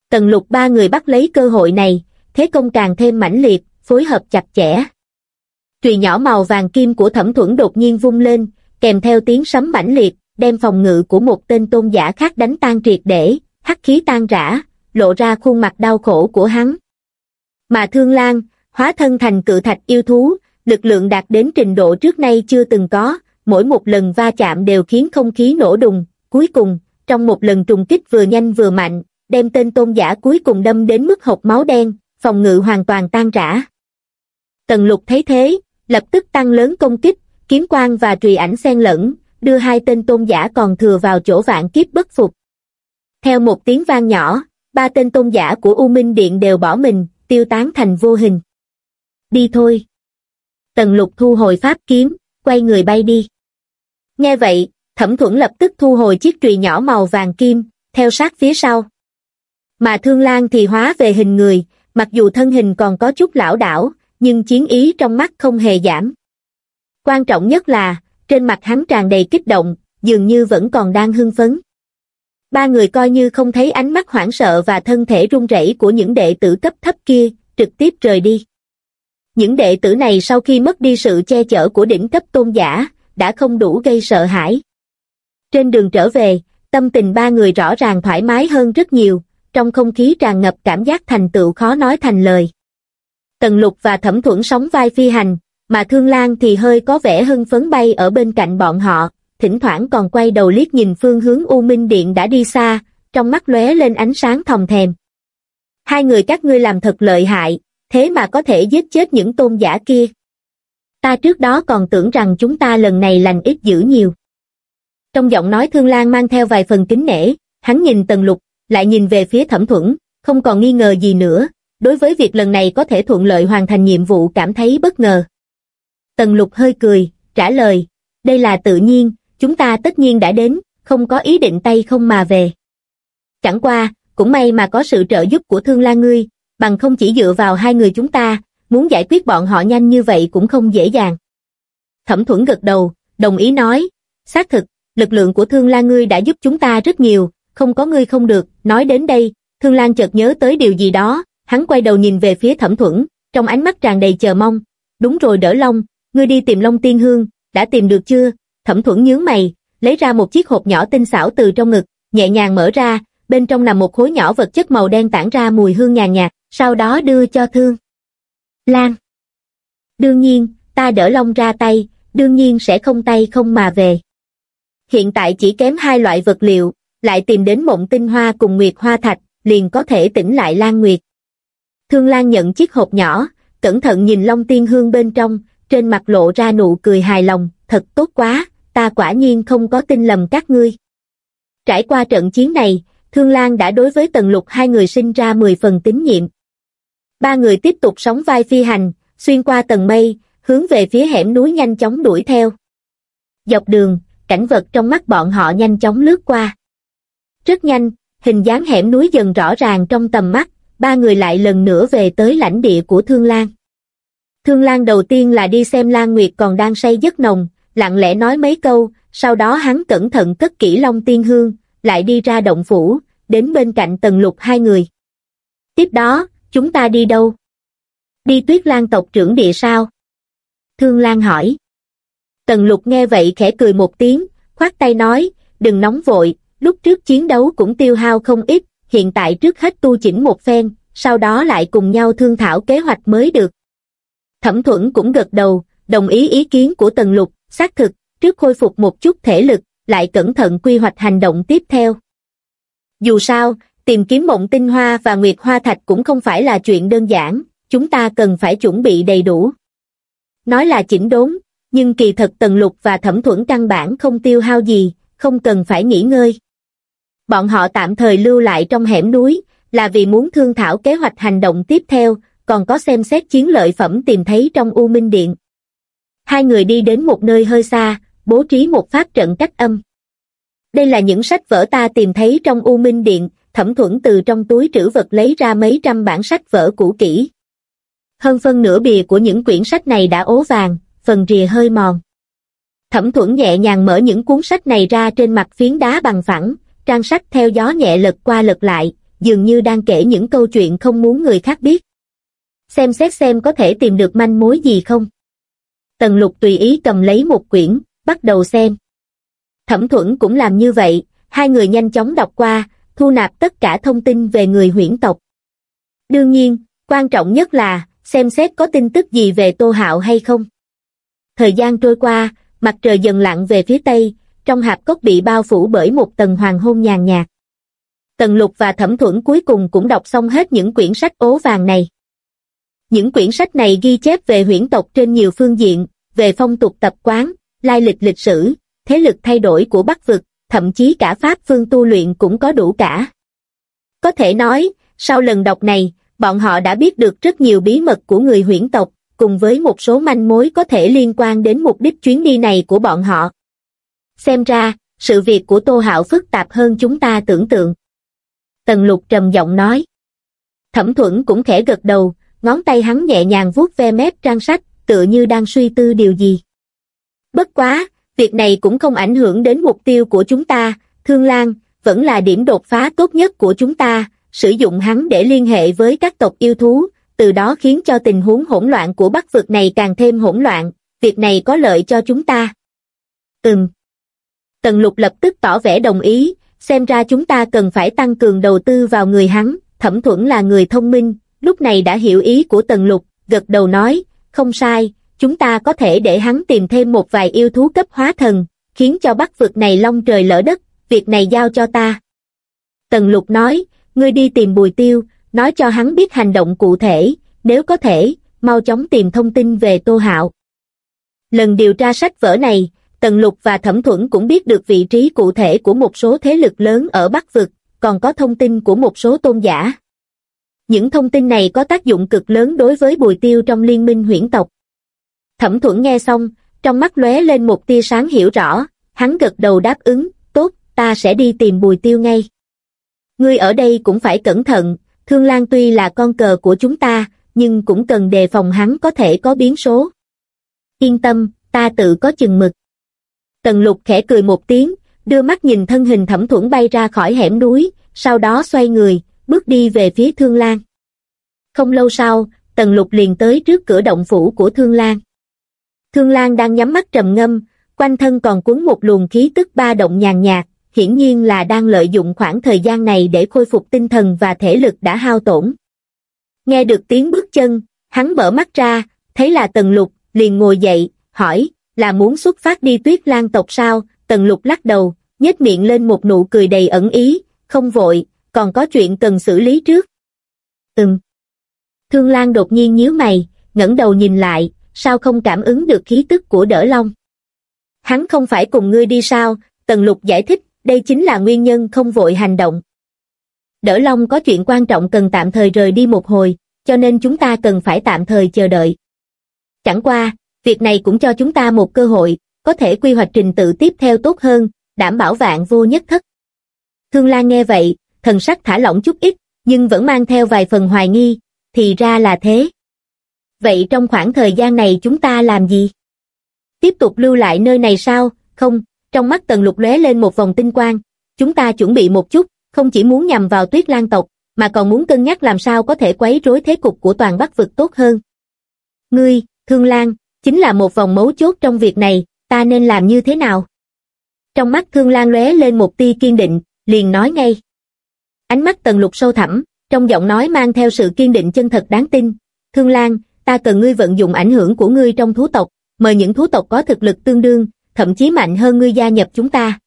Tần lục ba người bắt lấy cơ hội này, thế công càng thêm mãnh liệt, phối hợp chặt chẽ. Trùy nhỏ màu vàng kim của thẩm thuẫn đột nhiên vung lên, kèm theo tiếng sấm mãnh liệt, đem phòng ngự của một tên tôn giả khác đánh tan triệt để, hắc khí tan rã, lộ ra khuôn mặt đau khổ của hắn. Mà Thương Lan, hóa thân thành cự thạch yêu thú, lực lượng đạt đến trình độ trước nay chưa từng có, mỗi một lần va chạm đều khiến không khí nổ đùng, cuối cùng, trong một lần trùng kích vừa nhanh vừa mạnh, đem tên tôn giả cuối cùng đâm đến mức hộc máu đen, phòng ngự hoàn toàn tan rã. Tần lục thấy thế, lập tức tăng lớn công kích, kiếm quang và trùy ảnh xen lẫn, đưa hai tên tôn giả còn thừa vào chỗ vạn kiếp bất phục. Theo một tiếng vang nhỏ, ba tên tôn giả của U Minh Điện đều bỏ mình, tiêu tán thành vô hình. Đi thôi. Tần lục thu hồi pháp kiếm, quay người bay đi. Nghe vậy, thẩm thuẫn lập tức thu hồi chiếc trùy nhỏ màu vàng kim, theo sát phía sau. Mà Thương Lan thì hóa về hình người, mặc dù thân hình còn có chút lão đảo, nhưng chiến ý trong mắt không hề giảm. Quan trọng nhất là, trên mặt hắn tràn đầy kích động, dường như vẫn còn đang hưng phấn. Ba người coi như không thấy ánh mắt hoảng sợ và thân thể run rẩy của những đệ tử cấp thấp kia, trực tiếp rời đi. Những đệ tử này sau khi mất đi sự che chở của đỉnh cấp tôn giả, đã không đủ gây sợ hãi. Trên đường trở về, tâm tình ba người rõ ràng thoải mái hơn rất nhiều, trong không khí tràn ngập cảm giác thành tựu khó nói thành lời. Tần Lục và Thẩm Thuẫn sóng vai phi hành, mà Thương Lan thì hơi có vẻ hưng phấn bay ở bên cạnh bọn họ, thỉnh thoảng còn quay đầu liếc nhìn phương hướng U Minh Điện đã đi xa, trong mắt lóe lên ánh sáng thòng thèm. Hai người các ngươi làm thật lợi hại, thế mà có thể giết chết những tôn giả kia. Ta trước đó còn tưởng rằng chúng ta lần này lành ít dữ nhiều. Trong giọng nói Thương Lan mang theo vài phần kính nể, hắn nhìn Tần Lục, lại nhìn về phía Thẩm Thuẫn, không còn nghi ngờ gì nữa, đối với việc lần này có thể thuận lợi hoàn thành nhiệm vụ cảm thấy bất ngờ. Tần Lục hơi cười, trả lời, đây là tự nhiên, chúng ta tất nhiên đã đến, không có ý định tay không mà về. Chẳng qua, cũng may mà có sự trợ giúp của Thương Lan ngươi, bằng không chỉ dựa vào hai người chúng ta, muốn giải quyết bọn họ nhanh như vậy cũng không dễ dàng. Thẩm Thuẫn gật đầu, đồng ý nói, xác thực, lực lượng của Thương Lan ngươi đã giúp chúng ta rất nhiều, không có ngươi không được, nói đến đây, Thương Lan chợt nhớ tới điều gì đó, hắn quay đầu nhìn về phía Thẩm Thuẫn, trong ánh mắt tràn đầy chờ mong, đúng rồi đỡ Long, ngươi đi tìm Long Tiên Hương, đã tìm được chưa? Thẩm Thuẫn nhướng mày, lấy ra một chiếc hộp nhỏ tinh xảo từ trong ngực, nhẹ nhàng mở ra, bên trong nằm một khối nhỏ vật chất màu đen tản ra mùi hương nhàn nhạt, sau đó đưa cho Thương. Lan. Đương nhiên, ta đỡ Long ra tay, đương nhiên sẽ không tay không mà về. Hiện tại chỉ kém hai loại vật liệu, lại tìm đến mộng tinh hoa cùng nguyệt hoa thạch, liền có thể tỉnh lại Lan Nguyệt. Thương Lan nhận chiếc hộp nhỏ, cẩn thận nhìn Long Tiên Hương bên trong, trên mặt lộ ra nụ cười hài lòng, thật tốt quá, ta quả nhiên không có tin lầm các ngươi. Trải qua trận chiến này, Thương Lan đã đối với Tần Lục hai người sinh ra 10 phần tín nhiệm. Ba người tiếp tục sóng vai phi hành, xuyên qua tầng mây, hướng về phía hẻm núi nhanh chóng đuổi theo. Dọc đường, cảnh vật trong mắt bọn họ nhanh chóng lướt qua. Rất nhanh, hình dáng hẻm núi dần rõ ràng trong tầm mắt, ba người lại lần nữa về tới lãnh địa của Thương Lan. Thương Lan đầu tiên là đi xem Lan Nguyệt còn đang say giấc nồng, lặng lẽ nói mấy câu, sau đó hắn cẩn thận cất kỹ Long Tiên Hương, lại đi ra động phủ, đến bên cạnh Tần Lục hai người. Tiếp đó, chúng ta đi đâu? Đi tuyết lan tộc trưởng địa sao? Thương Lan hỏi. Tần Lục nghe vậy khẽ cười một tiếng, khoát tay nói, đừng nóng vội, lúc trước chiến đấu cũng tiêu hao không ít, hiện tại trước hết tu chỉnh một phen, sau đó lại cùng nhau thương thảo kế hoạch mới được. Thẩm thuẫn cũng gật đầu, đồng ý ý kiến của Tần Lục, xác thực, trước khôi phục một chút thể lực, lại cẩn thận quy hoạch hành động tiếp theo. Dù sao, tìm kiếm mộng tinh hoa và nguyệt hoa thạch cũng không phải là chuyện đơn giản, chúng ta cần phải chuẩn bị đầy đủ. Nói là chỉnh đốn, nhưng kỳ thật Tần Lục và Thẩm Thuẫn căn bản không tiêu hao gì, không cần phải nghỉ ngơi. Bọn họ tạm thời lưu lại trong hẻm núi, là vì muốn thương thảo kế hoạch hành động tiếp theo, còn có xem xét chiến lợi phẩm tìm thấy trong U Minh Điện. Hai người đi đến một nơi hơi xa, bố trí một pháp trận cách âm. Đây là những sách vở ta tìm thấy trong U Minh Điện, thẩm thuẫn từ trong túi trữ vật lấy ra mấy trăm bản sách vở cũ kỹ. Hơn phân nửa bìa của những quyển sách này đã ố vàng, phần rìa hơi mòn. Thẩm thuẫn nhẹ nhàng mở những cuốn sách này ra trên mặt phiến đá bằng phẳng, trang sách theo gió nhẹ lật qua lật lại, dường như đang kể những câu chuyện không muốn người khác biết. Xem xét xem có thể tìm được manh mối gì không. Tần lục tùy ý cầm lấy một quyển, bắt đầu xem. Thẩm thuẫn cũng làm như vậy, hai người nhanh chóng đọc qua, thu nạp tất cả thông tin về người huyễn tộc. Đương nhiên, quan trọng nhất là, xem xét có tin tức gì về Tô Hạo hay không. Thời gian trôi qua, mặt trời dần lặn về phía tây, trong hạp cốc bị bao phủ bởi một tầng hoàng hôn nhàn nhạt. Tần lục và thẩm thuẫn cuối cùng cũng đọc xong hết những quyển sách ố vàng này. Những quyển sách này ghi chép về huyễn tộc trên nhiều phương diện, về phong tục tập quán, lai lịch lịch sử, thế lực thay đổi của Bắc vực, thậm chí cả Pháp phương tu luyện cũng có đủ cả. Có thể nói, sau lần đọc này, bọn họ đã biết được rất nhiều bí mật của người huyễn tộc, cùng với một số manh mối có thể liên quan đến mục đích chuyến đi này của bọn họ. Xem ra, sự việc của Tô Hạo phức tạp hơn chúng ta tưởng tượng. Tần lục trầm giọng nói. Thẩm thuẫn cũng khẽ gật đầu, ngón tay hắn nhẹ nhàng vuốt ve mép trang sách, tựa như đang suy tư điều gì. Bất quá, việc này cũng không ảnh hưởng đến mục tiêu của chúng ta, Thương Lan, vẫn là điểm đột phá tốt nhất của chúng ta, sử dụng hắn để liên hệ với các tộc yêu thú, từ đó khiến cho tình huống hỗn loạn của Bắc vực này càng thêm hỗn loạn, việc này có lợi cho chúng ta. Ừm. Tần lục lập tức tỏ vẻ đồng ý, xem ra chúng ta cần phải tăng cường đầu tư vào người hắn, thẩm thuẫn là người thông minh, lúc này đã hiểu ý của tần lục, gật đầu nói, không sai, chúng ta có thể để hắn tìm thêm một vài yêu thú cấp hóa thần, khiến cho bắc vực này long trời lỡ đất, việc này giao cho ta. Tần lục nói, ngươi đi tìm bùi tiêu, nói cho hắn biết hành động cụ thể, nếu có thể, mau chóng tìm thông tin về Tô Hạo. Lần điều tra sách vở này, Tần Lục và Thẩm Thuẫn cũng biết được vị trí cụ thể của một số thế lực lớn ở Bắc Vực, còn có thông tin của một số tôn giả. Những thông tin này có tác dụng cực lớn đối với bùi tiêu trong liên minh huyễn tộc. Thẩm Thuẫn nghe xong, trong mắt lóe lên một tia sáng hiểu rõ, hắn gật đầu đáp ứng, tốt, ta sẽ đi tìm bùi tiêu ngay. Ngươi ở đây cũng phải cẩn thận, Thương Lan tuy là con cờ của chúng ta, nhưng cũng cần đề phòng hắn có thể có biến số. Yên tâm, ta tự có chừng mực. Tần lục khẽ cười một tiếng, đưa mắt nhìn thân hình thẩm thuẫn bay ra khỏi hẻm núi, sau đó xoay người, bước đi về phía Thương Lan. Không lâu sau, Tần lục liền tới trước cửa động phủ của Thương Lan. Thương Lan đang nhắm mắt trầm ngâm, quanh thân còn cuốn một luồng khí tức ba động nhàn nhạt, hiển nhiên là đang lợi dụng khoảng thời gian này để khôi phục tinh thần và thể lực đã hao tổn. Nghe được tiếng bước chân, hắn mở mắt ra, thấy là Tần Lục, liền ngồi dậy, hỏi, là muốn xuất phát đi tuyết lan tộc sao? Tần Lục lắc đầu, nhếch miệng lên một nụ cười đầy ẩn ý, không vội, còn có chuyện cần xử lý trước. Ừm. Thương Lan đột nhiên nhíu mày, ngẩng đầu nhìn lại, sao không cảm ứng được khí tức của đỡ long? Hắn không phải cùng ngươi đi sao? Tần Lục giải thích, đây chính là nguyên nhân không vội hành động. Đỡ Long có chuyện quan trọng cần tạm thời rời đi một hồi, cho nên chúng ta cần phải tạm thời chờ đợi. Chẳng qua, việc này cũng cho chúng ta một cơ hội, có thể quy hoạch trình tự tiếp theo tốt hơn, đảm bảo vạn vô nhất thất. Thương Lan nghe vậy, thần sắc thả lỏng chút ít, nhưng vẫn mang theo vài phần hoài nghi, thì ra là thế. Vậy trong khoảng thời gian này chúng ta làm gì? Tiếp tục lưu lại nơi này sao? Không, trong mắt tần lục lóe lên một vòng tinh quang, chúng ta chuẩn bị một chút, không chỉ muốn nhằm vào tuyết lan tộc, mà còn muốn cân nhắc làm sao có thể quấy rối thế cục của toàn bắc vực tốt hơn. Ngươi, Thương Lan, chính là một vòng mấu chốt trong việc này, ta nên làm như thế nào? Trong mắt Thương Lan lóe lên một tia kiên định, liền nói ngay. Ánh mắt tần lục sâu thẳm, trong giọng nói mang theo sự kiên định chân thật đáng tin. Thương Lan, ta cần ngươi vận dụng ảnh hưởng của ngươi trong thú tộc, mời những thú tộc có thực lực tương đương, thậm chí mạnh hơn ngươi gia nhập chúng ta.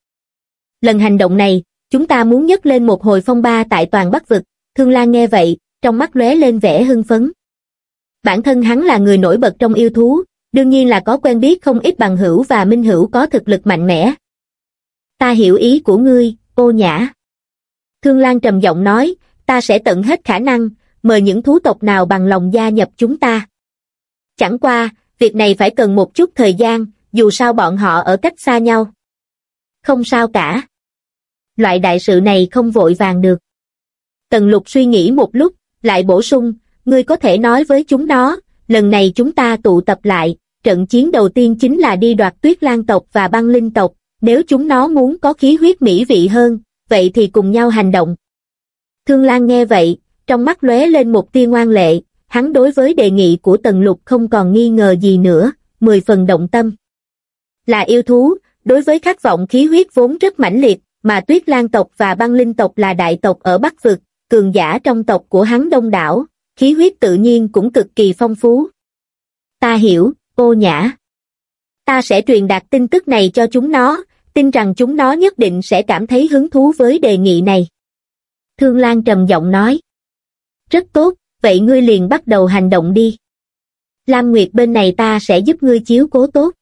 Lần hành động này, chúng ta muốn nhấc lên một hồi phong ba tại toàn Bắc Vực, Thương Lan nghe vậy, trong mắt lóe lên vẻ hưng phấn. Bản thân hắn là người nổi bật trong yêu thú, đương nhiên là có quen biết không ít bằng hữu và minh hữu có thực lực mạnh mẽ. Ta hiểu ý của ngươi, ô nhã. Thương Lan trầm giọng nói, ta sẽ tận hết khả năng, mời những thú tộc nào bằng lòng gia nhập chúng ta. Chẳng qua, việc này phải cần một chút thời gian, dù sao bọn họ ở cách xa nhau. Không sao cả. Loại đại sự này không vội vàng được. Tần lục suy nghĩ một lúc, lại bổ sung, ngươi có thể nói với chúng nó, lần này chúng ta tụ tập lại, trận chiến đầu tiên chính là đi đoạt tuyết lan tộc và băng linh tộc, nếu chúng nó muốn có khí huyết mỹ vị hơn, vậy thì cùng nhau hành động. Thương Lan nghe vậy, trong mắt lóe lên một tia ngoan lệ, hắn đối với đề nghị của Tần Lục không còn nghi ngờ gì nữa, mười phần động tâm. Là yêu thú, đối với khát vọng khí huyết vốn rất mãnh liệt, mà tuyết lan tộc và băng linh tộc là đại tộc ở Bắc Vực, cường giả trong tộc của hắn đông đảo, khí huyết tự nhiên cũng cực kỳ phong phú. Ta hiểu, ô nhã. Ta sẽ truyền đạt tin tức này cho chúng nó, tin rằng chúng nó nhất định sẽ cảm thấy hứng thú với đề nghị này. Thương Lan trầm giọng nói. Rất tốt, vậy ngươi liền bắt đầu hành động đi. Lam Nguyệt bên này ta sẽ giúp ngươi chiếu cố tốt.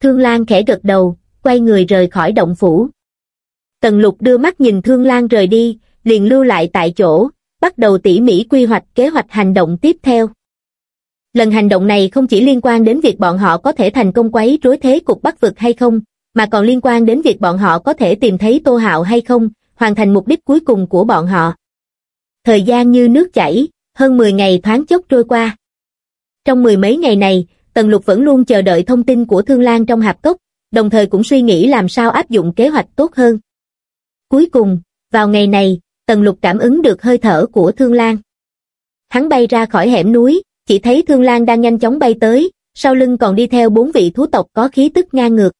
Thương Lan khẽ gật đầu, quay người rời khỏi động phủ. Tần lục đưa mắt nhìn Thương Lan rời đi, liền lưu lại tại chỗ, bắt đầu tỉ mỉ quy hoạch kế hoạch hành động tiếp theo. Lần hành động này không chỉ liên quan đến việc bọn họ có thể thành công quấy rối thế cục bắt vực hay không, mà còn liên quan đến việc bọn họ có thể tìm thấy Tô Hạo hay không, hoàn thành mục đích cuối cùng của bọn họ. Thời gian như nước chảy, hơn 10 ngày thoáng chốc trôi qua. Trong mười mấy ngày này, Tần Lục vẫn luôn chờ đợi thông tin của Thương Lan trong hạp cốc, đồng thời cũng suy nghĩ làm sao áp dụng kế hoạch tốt hơn. Cuối cùng, vào ngày này, Tần Lục cảm ứng được hơi thở của Thương Lan. Hắn bay ra khỏi hẻm núi, chỉ thấy Thương Lan đang nhanh chóng bay tới, sau lưng còn đi theo bốn vị thú tộc có khí tức ngang ngược.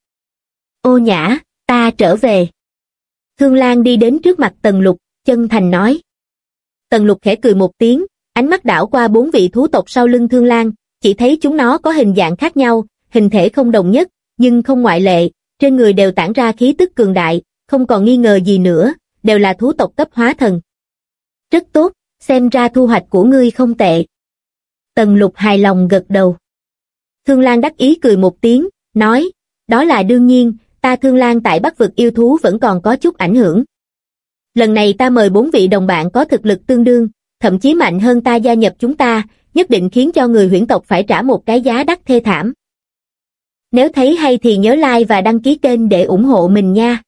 Ô nhã, ta trở về. Thương Lan đi đến trước mặt Tần Lục, chân thành nói. Tần Lục khẽ cười một tiếng, ánh mắt đảo qua bốn vị thú tộc sau lưng Thương Lan, chỉ thấy chúng nó có hình dạng khác nhau, hình thể không đồng nhất, nhưng không ngoại lệ, trên người đều tản ra khí tức cường đại, không còn nghi ngờ gì nữa, đều là thú tộc cấp hóa thần. Rất tốt, xem ra thu hoạch của ngươi không tệ. Tần lục hài lòng gật đầu. Thương Lan đắc ý cười một tiếng, nói, đó là đương nhiên, ta Thương Lan tại Bắc vực yêu thú vẫn còn có chút ảnh hưởng. Lần này ta mời bốn vị đồng bạn có thực lực tương đương, thậm chí mạnh hơn ta gia nhập chúng ta, nhất định khiến cho người huyễn tộc phải trả một cái giá đắt thê thảm. Nếu thấy hay thì nhớ like và đăng ký kênh để ủng hộ mình nha.